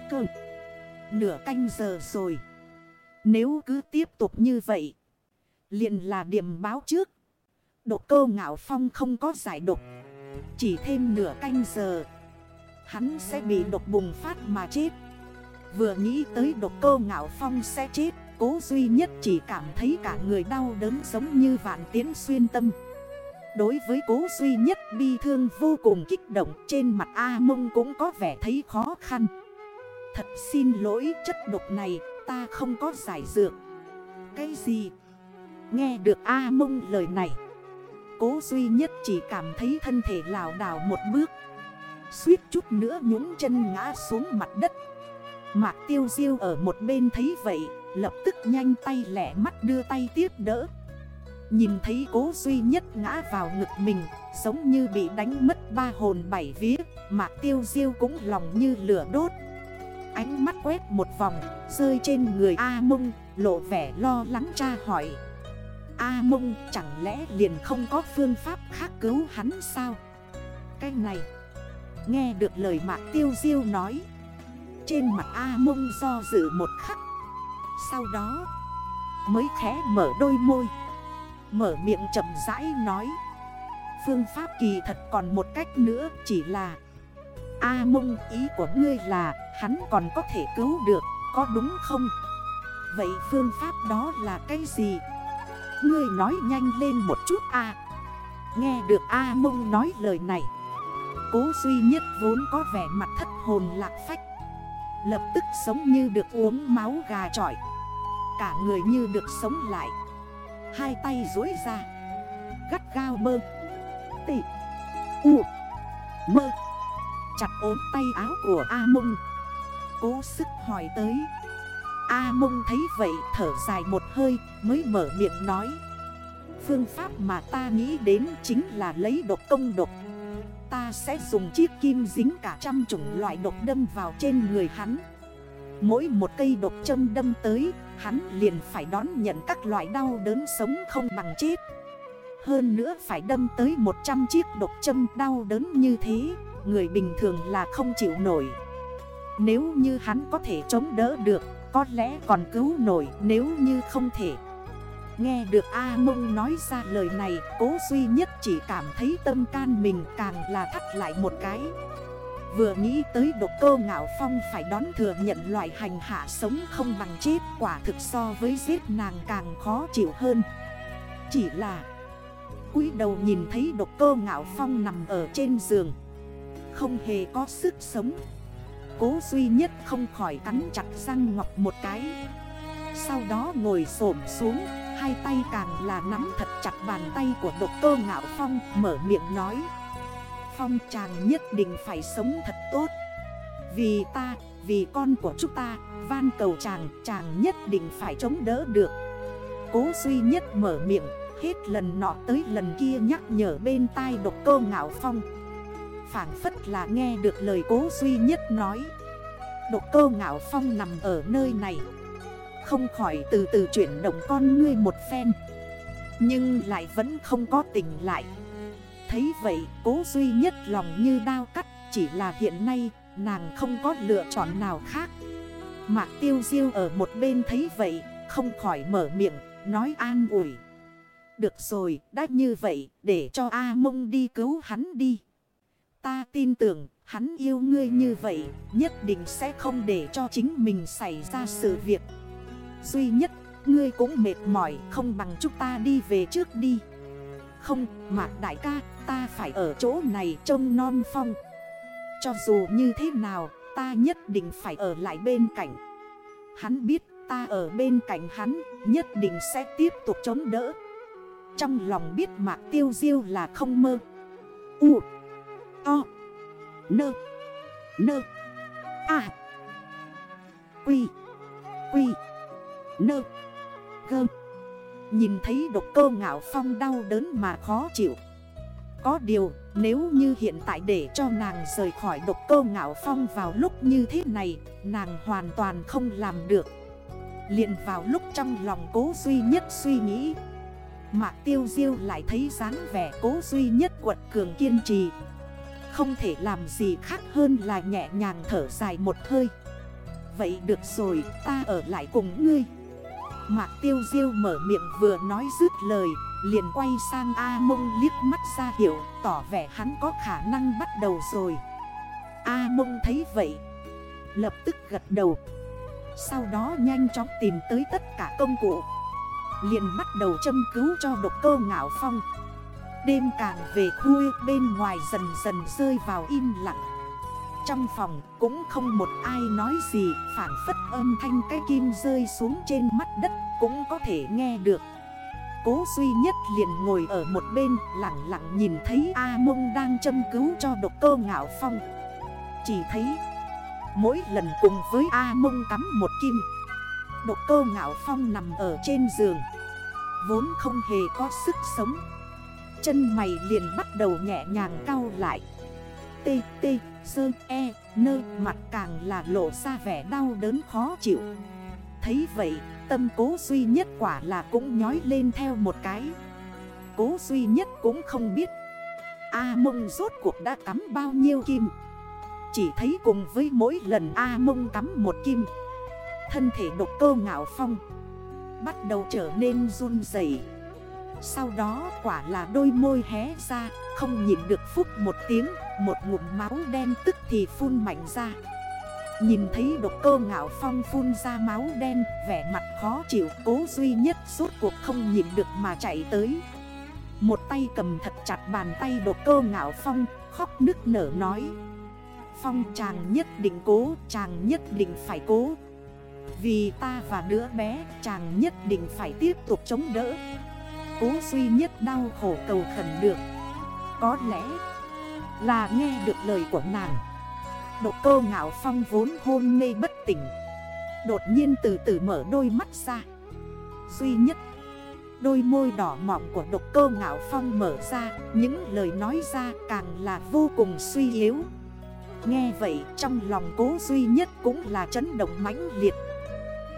Cơ. Nửa canh giờ rồi. Nếu cứ tiếp tục như vậy liền là điểm báo trước. Độc cơ ngạo phong không có giải độc. Chỉ thêm nửa canh giờ Hắn sẽ bị độc bùng phát mà chết. Vừa nghĩ tới độc cơ ngạo phong sẽ chết Cố duy nhất chỉ cảm thấy cả người đau đớn giống như vạn tiến xuyên tâm. Đối với cố duy nhất bi thương vô cùng kích động Trên mặt A mông cũng có vẻ thấy khó khăn. Thật xin lỗi, chất độc này ta không có giải dược. Cái gì? Nghe được A mông lời này, Cố duy nhất chỉ cảm thấy thân thể lào đảo một bước, Suýt chút nữa nhúng chân ngã xuống mặt đất. Mạc tiêu diêu ở một bên thấy vậy, Lập tức nhanh tay lẻ mắt đưa tay tiếp đỡ. Nhìn thấy cố duy nhất ngã vào ngực mình, Giống như bị đánh mất ba hồn bảy vía Mạc tiêu diêu cũng lòng như lửa đốt. Ánh mắt quét một vòng, Rơi trên người A mông, Lộ vẻ lo lắng tra hỏi. A mông, chẳng lẽ liền không có phương pháp khác cứu hắn sao? Cái này, Nghe được lời mạc tiêu diêu nói. Trên mặt A mông do dự một khắc. Sau đó, Mới khẽ mở đôi môi. Mở miệng chậm rãi nói. Phương pháp kỳ thật còn một cách nữa, chỉ là, A mông, ý của ngươi là, hắn còn có thể cứu được, Có đúng không? Vậy phương pháp đó là cái gì? Ngươi nói nhanh lên một chút a. Nghe được A mông nói lời này, Cố duy nhất vốn có vẻ mặt thất hồn lạc phách. Lập tức sống như được uống máu gà trọi Cả người như được sống lại. Hai tay dối ra, Gắt gao mơ Tị U, Mơ, Chặt ốm tay áo của A mông. Cố sức hỏi tới. A mông thấy vậy thở dài một hơi, mới mở miệng nói. Phương pháp mà ta nghĩ đến chính là lấy độc công độc. Ta sẽ dùng chiếc kim dính cả trăm chủng loại độc đâm vào trên người hắn. Mỗi một cây độc châm đâm tới, Hắn liền phải đón nhận các loại đau đớn sống không bằng chết. Hơn nữa phải đâm tới 100 chiếc độc châm đau đớn như thế, Người bình thường là không chịu nổi. Nếu như hắn có thể chống đỡ được, có lẽ còn cứu nổi nếu như không thể. Nghe được A Mông nói ra lời này, Cố duy nhất chỉ cảm thấy tâm can mình càng là thắt lại một cái. Vừa nghĩ tới độc cơ ngạo phong phải đón thừa nhận loại hành hạ sống không bằng chết, Quả thực so với giết nàng càng khó chịu hơn. Chỉ là, cúi đầu nhìn thấy độc cơ ngạo phong nằm ở trên giường. Không hề có sức sống. Cố duy nhất không khỏi cắn chặt răng ngọc một cái. Sau đó ngồi xổm xuống, Hai tay càng là nắm thật chặt bàn tay của độc cơ ngạo phong, Mở miệng nói. Phong chàng nhất định phải sống thật tốt. Vì ta, vì con của chúng ta Van cầu chàng, chàng nhất định phải chống đỡ được. Cố duy nhất mở miệng Hết lần nọ tới lần kia nhắc nhở bên tai độc cơ ngạo phong. Phản phất là nghe được lời cố duy nhất nói. Độc cơ ngạo phong nằm ở nơi này. Không khỏi từ từ chuyển động con ngươi một phen. Nhưng lại vẫn không có tỉnh lại. Thấy vậy, cố duy nhất lòng như đao cắt, Chỉ là hiện nay, nàng không có lựa chọn nào khác. Mạc tiêu diêu ở một bên thấy vậy, Không khỏi mở miệng, nói an ủi. Được rồi, đã như vậy, để cho A mông đi cứu hắn đi. Ta tin tưởng, hắn yêu ngươi như vậy, Nhất định sẽ không để cho chính mình xảy ra sự việc. Duy nhất, ngươi cũng mệt mỏi, Không bằng chúng ta đi về trước đi. Không, Mạc đại ca Ta phải ở chỗ này trông non phong. Cho dù như thế nào, Ta nhất định phải ở lại bên cạnh. Hắn biết ta ở bên cạnh hắn, Nhất định sẽ tiếp tục chống đỡ. Trong lòng biết Mạc Tiêu Diêu là không mơ. U To Nơ Nơ À Quy Quy Nơ Gơ Nhìn thấy độc cơ ngạo phong đau đớn mà khó chịu. Có điều, nếu như hiện tại để cho nàng rời khỏi độc cơ ngạo phong vào lúc như thế này, Nàng hoàn toàn không làm được. Liền vào lúc trong lòng cố duy nhất suy nghĩ. Mạc tiêu diêu lại thấy dáng vẻ cố duy nhất quật cường kiên trì. Không thể làm gì khác hơn là nhẹ nhàng thở dài một hơi. Vậy được rồi, ta ở lại cùng ngươi. Mạc tiêu diêu mở miệng vừa nói dứt lời Liền quay sang A mông liếc mắt ra hiểu Tỏ vẻ hắn có khả năng bắt đầu rồi. A mông thấy vậy, Lập tức gật đầu. Sau đó nhanh chóng tìm tới tất cả công cụ, liền bắt đầu châm cứu cho độc cơ ngạo phong. Đêm càng về khuya, bên ngoài dần dần rơi vào im lặng. Trong phòng cũng không một ai nói gì Phản phất âm thanh cái kim rơi xuống trên mắt đất cũng có thể nghe được. Cố duy nhất liền ngồi ở một bên lặng lặng nhìn thấy A mông đang châm cứu cho độc cơ ngạo phong. Chỉ thấy mỗi lần cùng với A mông cắm một kim Độc cơ ngạo phong nằm ở trên giường Vốn không hề có sức sống. Chân mày liền bắt đầu nhẹ nhàng cao lại. T, T, Sơ, E, Nơ Mặt càng là lộ ra vẻ đau đớn khó chịu. Thấy vậy tâm cố duy nhất quả là cũng nhói lên theo một cái. Cố duy nhất cũng không biết. A mông rốt cuộc đã cắm bao nhiêu kim? Chỉ thấy cùng với mỗi lần A mông cắm một kim, Thân thể độc cơ ngạo phong Bắt đầu trở nên run dày Sau đó quả là đôi môi hé ra, Không nhìn được phúc một tiếng, Một ngụm máu đen tức thì phun mạnh ra. Nhìn thấy độc cơ ngạo phong phun ra máu đen, Vẻ mặt khó chịu, cố duy nhất suốt cuộc không nhìn được mà chạy tới. Một tay cầm thật chặt bàn tay độc cơ ngạo phong, Khóc nức nở nói. Phong chàng nhất định cố, Chàng nhất định phải cố. Vì ta và đứa bé, chàng nhất định phải tiếp tục chống đỡ. Cố duy nhất đau khổ cầu khẩn được. Có lẽ là nghe được lời của nàng. Độc cơ ngạo phong vốn hôn mê bất tỉnh. Đột nhiên từ từ mở đôi mắt ra. Duy nhất, Đôi môi đỏ mọng của độc cơ ngạo phong mở ra, Những lời nói ra càng là vô cùng suy yếu. Nghe vậy, trong lòng cố duy nhất cũng là chấn động mãnh liệt.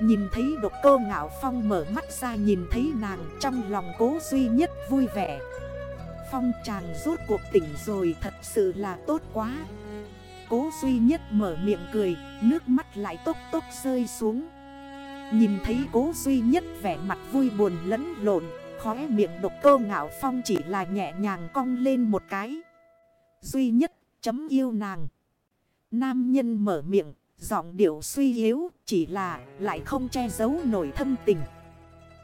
Nhìn thấy độc cơ ngạo phong mở mắt ra, nhìn thấy nàng, trong lòng cố duy nhất vui vẻ. Phong chàng rốt cuộc tỉnh rồi, thật sự là tốt quá. Cố duy nhất mở miệng cười Nước mắt lại tốc tốc rơi xuống. Nhìn thấy cố duy nhất vẻ mặt vui buồn lẫn lộn Khóe miệng độc cơ ngạo phong chỉ là nhẹ nhàng cong lên một cái. Duy nhất chấm yêu nàng. Nam nhân mở miệng Giọng điệu suy yếu chỉ là lại không che giấu nổi thân tình.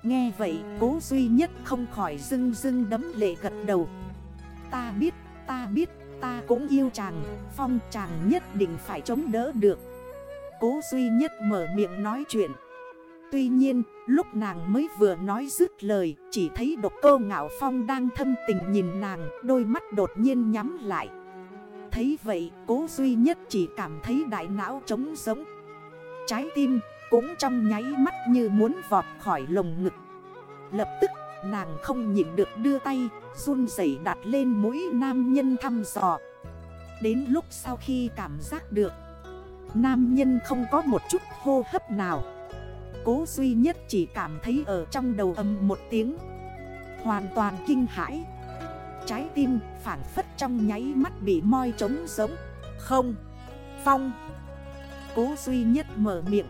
Nghe vậy cố duy nhất không khỏi dưng dưng đấm lệ gật đầu. Ta biết, ta biết, ta cũng yêu chàng Phong chàng nhất định phải chống đỡ được. Cố duy nhất mở miệng nói chuyện. Tuy nhiên, lúc nàng mới vừa nói dứt lời Chỉ thấy độc cô ngạo phong đang thâm tình nhìn nàng Đôi mắt đột nhiên nhắm lại. Thấy vậy cố duy nhất chỉ cảm thấy đại não trống sống, Trái tim cũng trong nháy mắt như muốn vọt khỏi lồng ngực. Lập tức nàng không nhịn được đưa tay, run rẩy đặt lên mũi nam nhân thăm dò. Đến lúc sau khi cảm giác được, Nam nhân không có một chút hô hấp nào. Cố duy nhất chỉ cảm thấy ở trong đầu âm một tiếng, Hoàn toàn kinh hãi. Trái tim phản phất trong nháy mắt bị moi trống giống Không, Phong. Cố duy nhất mở miệng.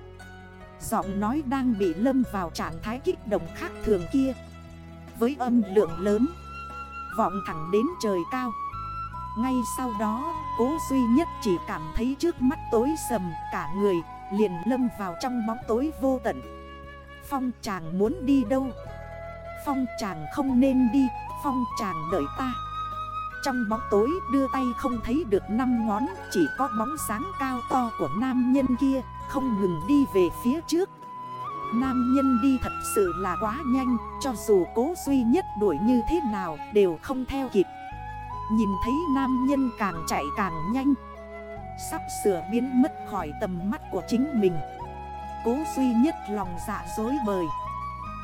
Giọng nói đang bị lâm vào trạng thái kích động khác thường kia. Với âm lượng lớn. Vọng thẳng đến trời cao. Ngay sau đó, Cố duy nhất chỉ cảm thấy trước mắt tối sầm, Cả người liền lâm vào trong bóng tối vô tận. Phong chàng muốn đi đâu? Phong chàng không nên đi, Phong chàng đợi ta. Trong bóng tối đưa tay không thấy được năm ngón, Chỉ có bóng sáng cao to của nam nhân kia, Không ngừng đi về phía trước. Nam nhân đi thật sự là quá nhanh, Cho dù cố duy nhất đuổi như thế nào Đều không theo kịp. Nhìn thấy nam nhân càng chạy càng nhanh, Sắp sửa biến mất khỏi tầm mắt của chính mình. Cố duy nhất lòng dạ dối bời,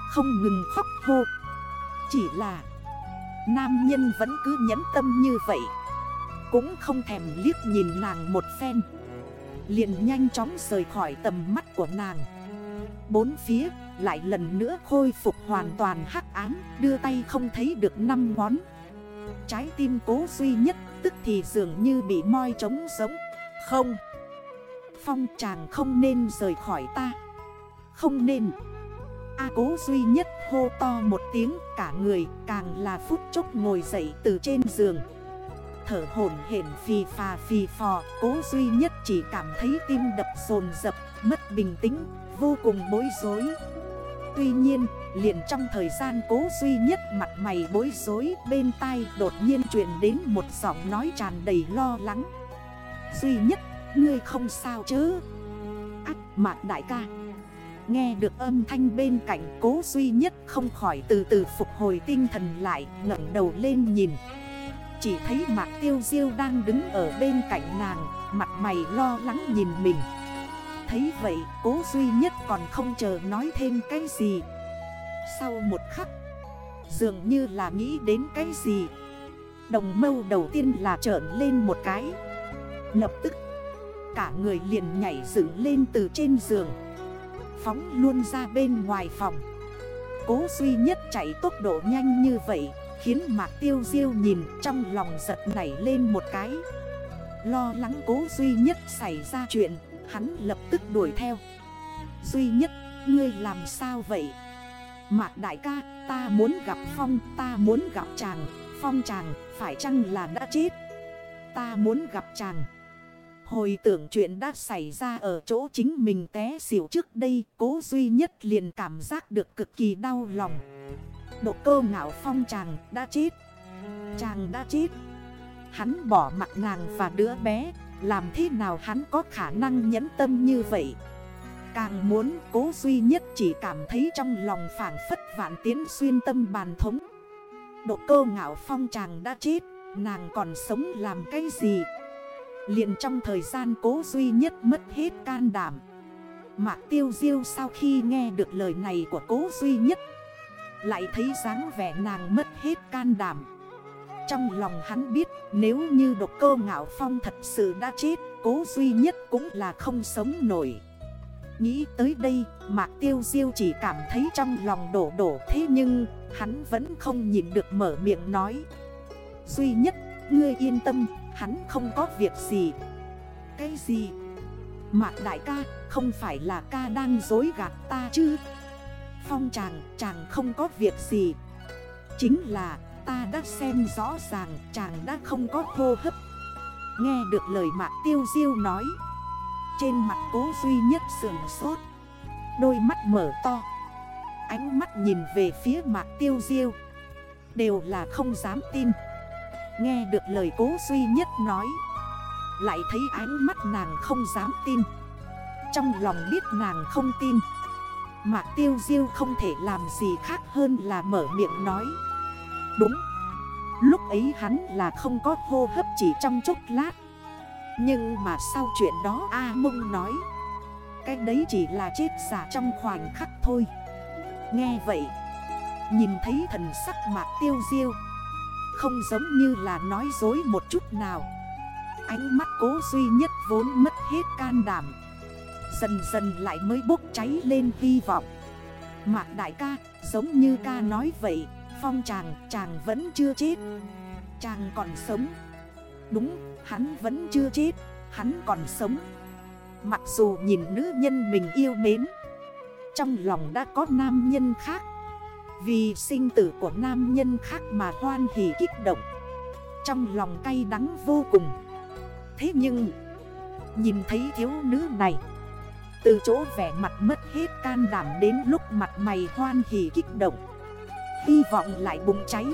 không ngừng khóc hô. Chỉ là, Nam nhân vẫn cứ nhẫn tâm như vậy, Cũng không thèm liếc nhìn nàng một phen. Liền nhanh chóng rời khỏi tầm mắt của nàng. Bốn phía, lại lần nữa khôi phục hoàn toàn hắc ám, Đưa tay không thấy được năm ngón. Trái tim cố duy nhất, tức thì dường như bị moi trống sống Không. Phong chàng không nên rời khỏi ta. Không nên. A cố duy nhất hô to một tiếng, Cả người càng là phút chốc ngồi dậy từ trên giường. Thở hổn hển phì phà phì phò, Cố duy nhất chỉ cảm thấy tim đập sồn dập Mất bình tĩnh. Vô cùng bối rối. Tuy nhiên, liền trong thời gian cố duy nhất mặt mày bối rối Bên tai đột nhiên truyền đến một giọng nói tràn đầy lo lắng. Duy nhất, ngươi không sao chứ? Ách mạc đại ca. Nghe được âm thanh bên cạnh cố duy nhất không khỏi từ từ phục hồi tinh thần lại, ngẩng đầu lên nhìn. Chỉ thấy mạc tiêu diêu đang đứng ở bên cạnh nàng, Mặt mày lo lắng nhìn mình. Thấy vậy, cố duy nhất còn không chờ nói thêm cái gì. Sau một khắc, Dường như là nghĩ đến cái gì. Đồng mâu đầu tiên là trởn lên một cái. Lập tức, Cả người liền nhảy dựng lên từ trên giường. Phóng luôn ra bên ngoài phòng. Cố duy nhất chạy tốc độ nhanh như vậy, Khiến Mạc Tiêu Diêu nhìn trong lòng giật nảy lên một cái. Lo lắng cố duy nhất xảy ra chuyện Hắn lập tức đuổi theo. Duy nhất, ngươi làm sao vậy? Mạc đại ca, ta muốn gặp Phong, Ta muốn gặp chàng. Phong chàng, phải chăng là đã chết? Ta muốn gặp chàng. Hồi tưởng chuyện đã xảy ra ở chỗ chính mình té xỉu trước đây, Cố duy nhất liền cảm giác được cực kỳ đau lòng. Độ cơ ngạo phong chàng đã chết. Chàng đã chết. Hắn bỏ mặt nàng và đứa bé. Làm thế nào hắn có khả năng nhẫn tâm như vậy? Càng muốn cố duy nhất chỉ cảm thấy trong lòng phản phất vạn tiến xuyên tâm bàn thống. Độ cơ ngạo phong chàng đã chết, Nàng còn sống làm cái gì? Liền trong thời gian cố duy nhất mất hết can đảm. Mạc tiêu diêu sau khi nghe được lời này của cố duy nhất, Lại thấy dáng vẻ nàng mất hết can đảm. Trong lòng hắn biết, nếu như độc cơ ngạo phong thật sự đã chết, Cố duy nhất cũng là không sống nổi. Nghĩ tới đây, Mạc tiêu diêu chỉ cảm thấy trong lòng đổ đổ, Thế nhưng, hắn vẫn không nhìn được mở miệng nói. Duy nhất, ngươi yên tâm, Hắn không có việc gì. Cái gì? Mạc đại ca, không phải là ca đang dối gạt ta chứ? Phong chàng chàng không có việc gì. Chính là ta đã xem rõ ràng chàng đã không có hô hấp. Nghe được lời mạc tiêu diêu nói, Trên mặt cố duy nhất sườn sốt, Đôi mắt mở to, Ánh mắt nhìn về phía mạc tiêu diêu. Đều là không dám tin. Nghe được lời cố duy nhất nói, Lại thấy ánh mắt nàng không dám tin. Trong lòng biết nàng không tin, Mạc tiêu diêu không thể làm gì khác hơn là mở miệng nói. Đúng. Lúc ấy hắn là không có hô hấp chỉ trong chốc lát. Nhưng mà sau chuyện đó A mông nói, Cái đấy chỉ là chết giả trong khoảnh khắc thôi. Nghe vậy, Nhìn thấy thần sắc mạc tiêu diêu, không giống như là nói dối một chút nào. Ánh mắt cố duy nhất vốn mất hết can đảm, Dần dần lại mới bốc cháy lên hy vọng. Mạc đại ca, giống như ca nói vậy Phong chàng chàng vẫn chưa chết. Chàng còn sống. Đúng, hắn vẫn chưa chết. Hắn còn sống. Mặc dù nhìn nữ nhân mình yêu mến, Trong lòng đã có nam nhân khác. Vì sinh tử của nam nhân khác mà hoan hỉ kích động. Trong lòng cay đắng vô cùng. Thế nhưng, Nhìn thấy thiếu nữ này, Từ chỗ vẻ mặt mất hết can đảm đến lúc mặt mày hoan hỉ kích động Hy vọng lại bùng cháy.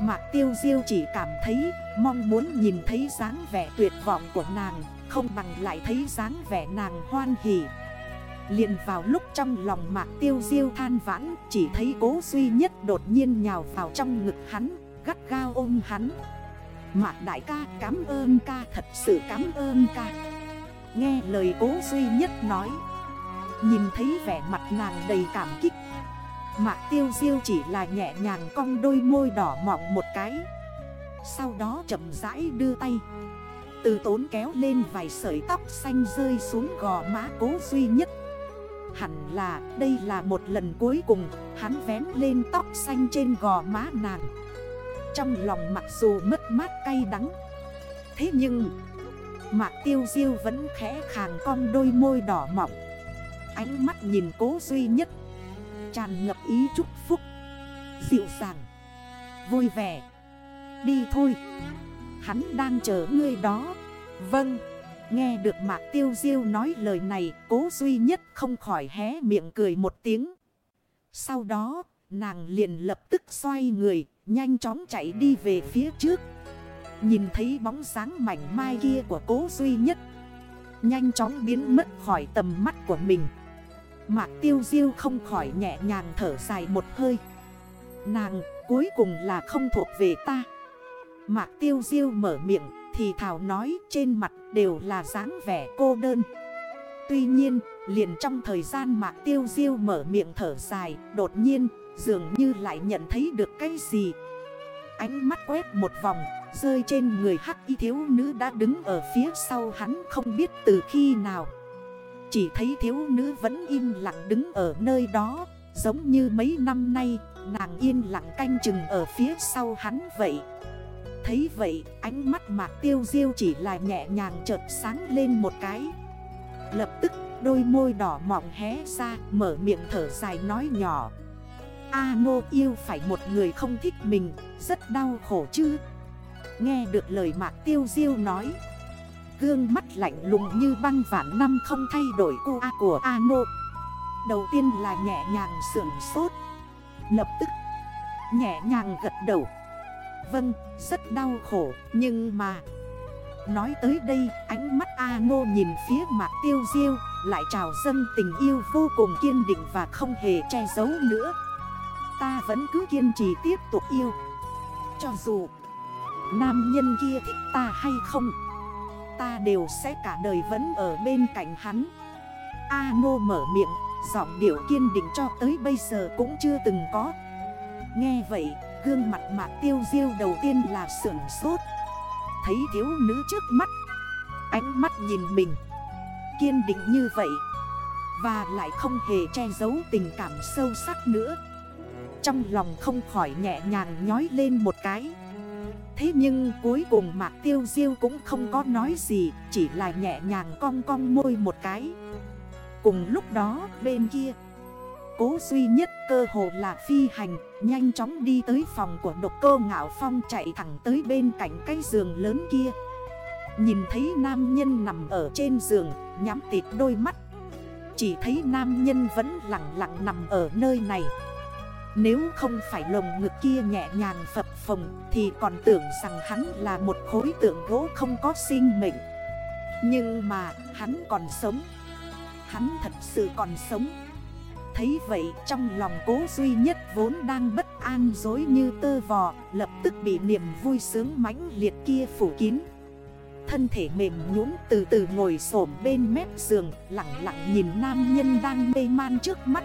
Mạc tiêu diêu chỉ cảm thấy Mong muốn nhìn thấy dáng vẻ tuyệt vọng của nàng, Không bằng lại thấy dáng vẻ nàng hoan hỉ. Liền vào lúc trong lòng mạc tiêu diêu than vãn, Chỉ thấy cố duy nhất đột nhiên nhào vào trong ngực hắn, Gắt gao ôm hắn. Mạc đại ca, cảm ơn ca, thật sự cảm ơn ca. Nghe lời cố duy nhất nói, Nhìn thấy vẻ mặt nàng đầy cảm kích Mạc tiêu diêu chỉ là nhẹ nhàng cong đôi môi đỏ mọng một cái. Sau đó chậm rãi đưa tay. Từ tốn kéo lên vài sợi tóc xanh rơi xuống gò má cố duy nhất. Hẳn là đây là một lần cuối cùng, Hắn vén lên tóc xanh trên gò má nàng. Trong lòng mặc dù mất mát cay đắng. Thế nhưng, Mạc tiêu diêu vẫn khẽ khàng cong đôi môi đỏ mọng. Ánh mắt nhìn cố duy nhất. Tràn ngập ý chúc phúc. Dịu dàng, Vui vẻ. Đi thôi, Hắn đang chờ ngươi đó. Vâng Nghe được Mạc Tiêu Diêu nói lời này, Cố duy nhất không khỏi hé miệng cười một tiếng. Sau đó, nàng liền lập tức xoay người, Nhanh chóng chạy đi về phía trước. Nhìn thấy bóng sáng mảnh mai kia của cố duy nhất, Nhanh chóng biến mất khỏi tầm mắt của mình. Mạc tiêu diêu không khỏi nhẹ nhàng thở dài một hơi. Nàng, cuối cùng là không thuộc về ta. Mạc tiêu diêu mở miệng, thì Thảo nói trên mặt đều là dáng vẻ cô đơn. Tuy nhiên, liền trong thời gian Mạc tiêu diêu mở miệng thở dài, Đột nhiên, dường như lại nhận thấy được cái gì. Ánh mắt quét một vòng, Rơi trên người hắc y thiếu nữ đã đứng ở phía sau hắn không biết từ khi nào. Chỉ thấy thiếu nữ vẫn im lặng đứng ở nơi đó. Giống như mấy năm nay, nàng yên lặng canh chừng ở phía sau hắn vậy. Thấy vậy, ánh mắt mạc tiêu diêu chỉ là nhẹ nhàng chợt sáng lên một cái. Lập tức, đôi môi đỏ mọng hé ra, mở miệng thở dài nói nhỏ. A nô yêu phải một người không thích mình, Rất đau khổ chứ. Nghe được lời mạc tiêu diêu nói Gương mắt lạnh lùng như băng vạn năm không thay đổi cô A của A Đầu tiên là nhẹ nhàng sưởng sốt. Lập tức Nhẹ nhàng gật đầu. Vâng, rất đau khổ Nhưng mà Nói tới đây ánh mắt A Ngô nhìn phía mạc tiêu diêu Lại trào dâng tình yêu vô cùng kiên định và không hề che giấu nữa. Ta vẫn cứ kiên trì tiếp tục yêu. Cho dù Nam nhân kia thích ta hay không Ta đều sẽ cả đời vẫn ở bên cạnh hắn. A Ngô mở miệng, Giọng điệu kiên định cho tới bây giờ cũng chưa từng có. Nghe vậy, Gương mặt mạc tiêu diêu đầu tiên là sưởng sốt. Thấy thiếu nữ trước mắt, Ánh mắt nhìn mình. Kiên định như vậy, Và lại không hề che giấu tình cảm sâu sắc nữa. Trong lòng không khỏi nhẹ nhàng nhói lên một cái. Thế nhưng cuối cùng Mạc Tiêu Diêu cũng không có nói gì, Chỉ là nhẹ nhàng cong cong môi một cái. Cùng lúc đó, bên kia, Cố duy nhất cơ hồ là phi hành, Nhanh chóng đi tới phòng của độc cơ ngạo phong chạy thẳng tới bên cạnh cái giường lớn kia. Nhìn thấy nam nhân nằm ở trên giường, Nhắm tịt đôi mắt. Chỉ thấy nam nhân vẫn lặng lặng nằm ở nơi này. Nếu không phải lồng ngực kia nhẹ nhàng phập phồng, Thì còn tưởng rằng hắn là một khối tượng gỗ không có sinh mệnh. Nhưng mà, hắn còn sống. Hắn thật sự còn sống. Thấy vậy, trong lòng cố duy nhất vốn đang bất an dối như tơ vò, Lập tức bị niềm vui sướng mãnh liệt kia phủ kín. Thân thể mềm nhũn từ từ ngồi xổm bên mép giường, Lặng lặng nhìn nam nhân đang mê man trước mắt.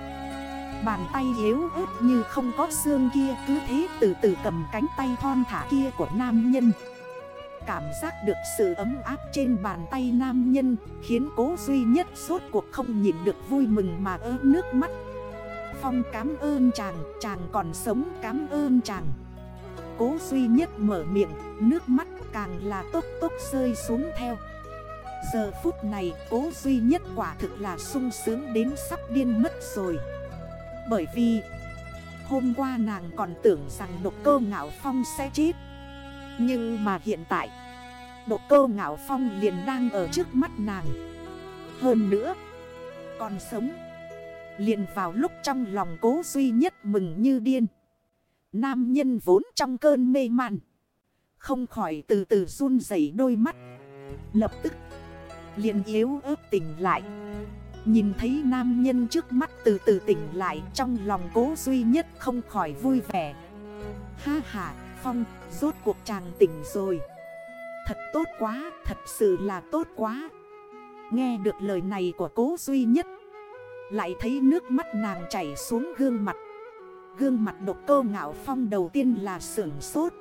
Bàn tay yếu ớt như không có xương kia Cứ thế từ từ cầm cánh tay thon thả kia của nam nhân. Cảm giác được sự ấm áp trên bàn tay nam nhân Khiến cố duy nhất suốt cuộc không nhìn được vui mừng mà ớ nước mắt. Phong cảm ơn chàng, chàng còn sống cảm ơn chàng. Cố duy nhất mở miệng, nước mắt càng là tốt tốt rơi xuống theo. Giờ phút này cố duy nhất quả thực là sung sướng đến sắp điên mất rồi. Bởi vì, hôm qua nàng còn tưởng rằng độc cơ ngạo phong sẽ chết. Nhưng mà hiện tại, Độc cơ ngạo phong liền đang ở trước mắt nàng. Hơn nữa, Còn sống. Liền vào lúc trong lòng cố duy nhất mừng như điên. Nam nhân vốn trong cơn mê man. Không khỏi từ từ run dậy đôi mắt. Lập tức, liền yếu ớt tỉnh lại. Nhìn thấy nam nhân trước mắt từ từ tỉnh lại, Trong lòng cố duy nhất không khỏi vui vẻ. Ha ha, Phong, Rốt cuộc chàng tỉnh rồi. Thật tốt quá, Thật sự là tốt quá. Nghe được lời này của cố duy nhất, Lại thấy nước mắt nàng chảy xuống gương mặt. Gương mặt độc cơ ngạo phong đầu tiên là sưởng sốt.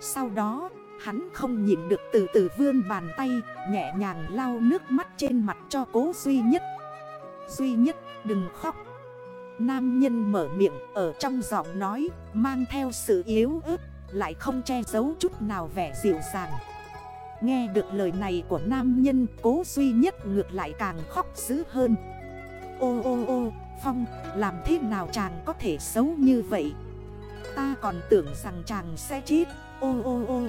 Sau đó, hắn không nhìn được từ từ vươn bàn tay, Nhẹ nhàng lau nước mắt trên mặt cho cố duy nhất. Duy nhất, đừng khóc. Nam nhân mở miệng, ở trong giọng nói, Mang theo sự yếu ớt, Lại không che giấu chút nào vẻ dịu dàng. Nghe được lời này của nam nhân, Cố duy nhất ngược lại càng khóc dữ hơn. Ô ô ô, Phong, làm thế nào chàng có thể xấu như vậy? Ta còn tưởng rằng chàng sẽ chết. Ô ô ô,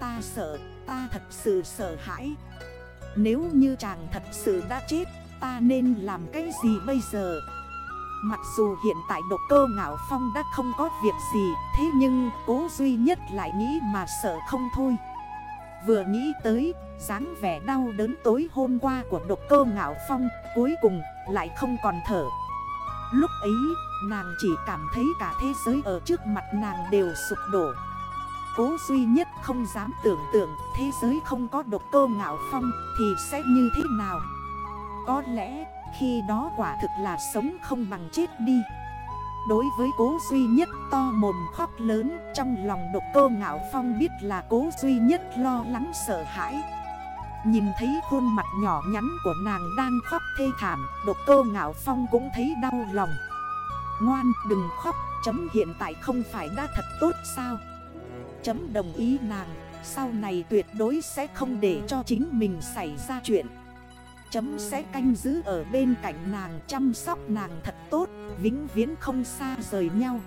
Ta sợ, Ta thật sự sợ hãi. Nếu như chàng thật sự đã chết Ta nên làm cái gì bây giờ? Mặc dù hiện tại độc cơ ngạo phong đã không có việc gì, Thế nhưng cố duy nhất lại nghĩ mà sợ không thôi. Vừa nghĩ tới, dáng vẻ đau đớn tối hôm qua của độc cơ ngạo phong, Cuối cùng lại không còn thở. Lúc ấy, nàng chỉ cảm thấy cả thế giới ở trước mặt nàng đều sụp đổ. Cố duy nhất không dám tưởng tượng, thế giới không có độc cơ ngạo phong thì sẽ như thế nào? Có lẽ khi đó quả thực là sống không bằng chết đi. Đối với cố duy nhất to mồm khóc lớn Trong lòng độc cơ ngạo phong biết là cố duy nhất lo lắng sợ hãi. Nhìn thấy khuôn mặt nhỏ nhắn của nàng đang khóc thê thảm, Độc cơ ngạo phong cũng thấy đau lòng. Ngoan, đừng khóc, Chấm hiện tại không phải đã thật tốt sao? Chấm đồng ý nàng, Sau này tuyệt đối sẽ không để cho chính mình xảy ra chuyện. Chấm sẽ canh giữ ở bên cạnh nàng, chăm sóc nàng thật tốt, Vĩnh viễn không xa rời nhau.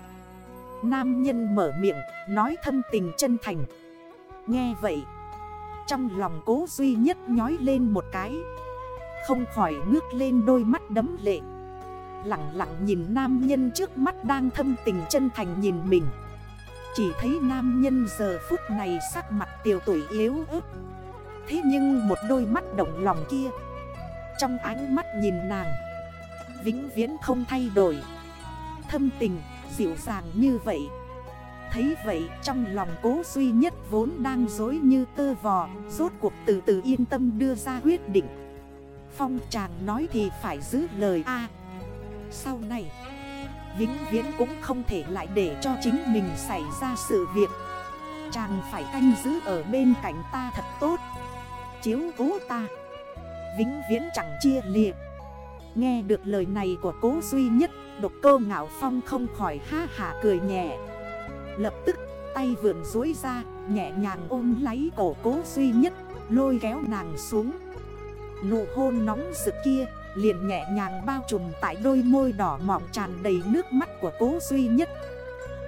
Nam nhân mở miệng, nói thâm tình chân thành. Nghe vậy, Trong lòng cố duy nhất nhói lên một cái. Không khỏi ngước lên đôi mắt đấm lệ. Lặng lặng nhìn nam nhân trước mắt đang thâm tình chân thành nhìn mình. Chỉ thấy nam nhân giờ phút này sắc mặt tiểu tuổi yếu ớt. Thế nhưng một đôi mắt động lòng kia trong ánh mắt nhìn nàng. Vĩnh viễn không thay đổi. Thâm tình, dịu dàng như vậy. Thấy vậy trong lòng cố duy nhất vốn đang dối như tơ vò Rốt cuộc từ từ yên tâm đưa ra quyết định. Phong chàng nói thì phải giữ lời A. Sau này Vĩnh viễn cũng không thể lại để cho chính mình xảy ra sự việc. Chàng phải canh giữ ở bên cạnh ta thật tốt. Chiếu cố ta. Vĩnh viễn chẳng chia lìa. Nghe được lời này của cố duy nhất, Độc cơ ngạo phong không khỏi ha hả cười nhẹ. Lập tức, tay vượn dối ra, Nhẹ nhàng ôm lấy cổ cố duy nhất, Lôi kéo nàng xuống. Nụ hôn nóng rực kia, Liền nhẹ nhàng bao trùm tại đôi môi đỏ mọng tràn đầy nước mắt của cố duy nhất.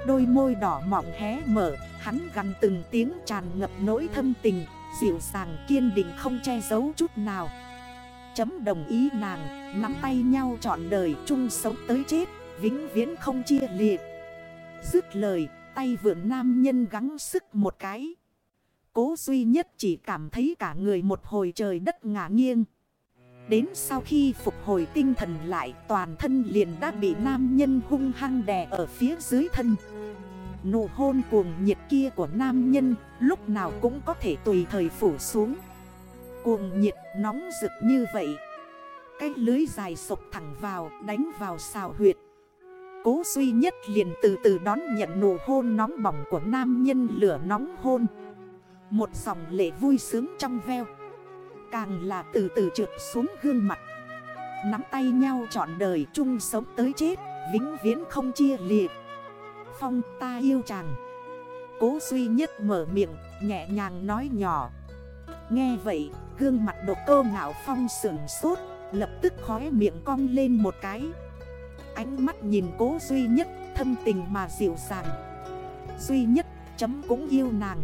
Đôi môi đỏ mọng hé mở, Hắn gần từng tiếng tràn ngập nỗi thâm tình, Dịu dàng kiên định không che giấu chút nào. Chấm đồng ý nàng, Nắm tay nhau trọn đời chung sống tới chết, Vĩnh viễn không chia liệt Dứt lời, tay vượn nam nhân gắng sức một cái. Cố duy nhất chỉ cảm thấy cả người một hồi trời đất ngả nghiêng. Đến sau khi phục hồi tinh thần lại, toàn thân liền đã bị nam nhân hung hăng đè ở phía dưới thân. Nụ hôn cuồng nhiệt kia của nam nhân lúc nào cũng có thể tùy thời phủ xuống. Cuồng nhiệt nóng rực như vậy. Cái lưới dài sộc thẳng vào, đánh vào xào huyệt. Cố duy nhất liền từ từ đón nhận nụ hôn nóng bỏng của nam nhân lửa nóng hôn. Một dòng lệ vui sướng trong veo. Càng là từ từ trượt xuống gương mặt. Nắm tay nhau trọn đời chung sống tới chết, Vĩnh viễn không chia liệt Phong ta yêu chàng. Cố duy nhất mở miệng, Nhẹ nhàng nói nhỏ. Nghe vậy gương mặt độc cơ ngạo phong sưởng sốt, Lập tức khóe miệng cong lên một cái. Ánh mắt nhìn cố duy nhất, Thâm tình mà dịu dàng. Duy nhất chấm cũng yêu nàng.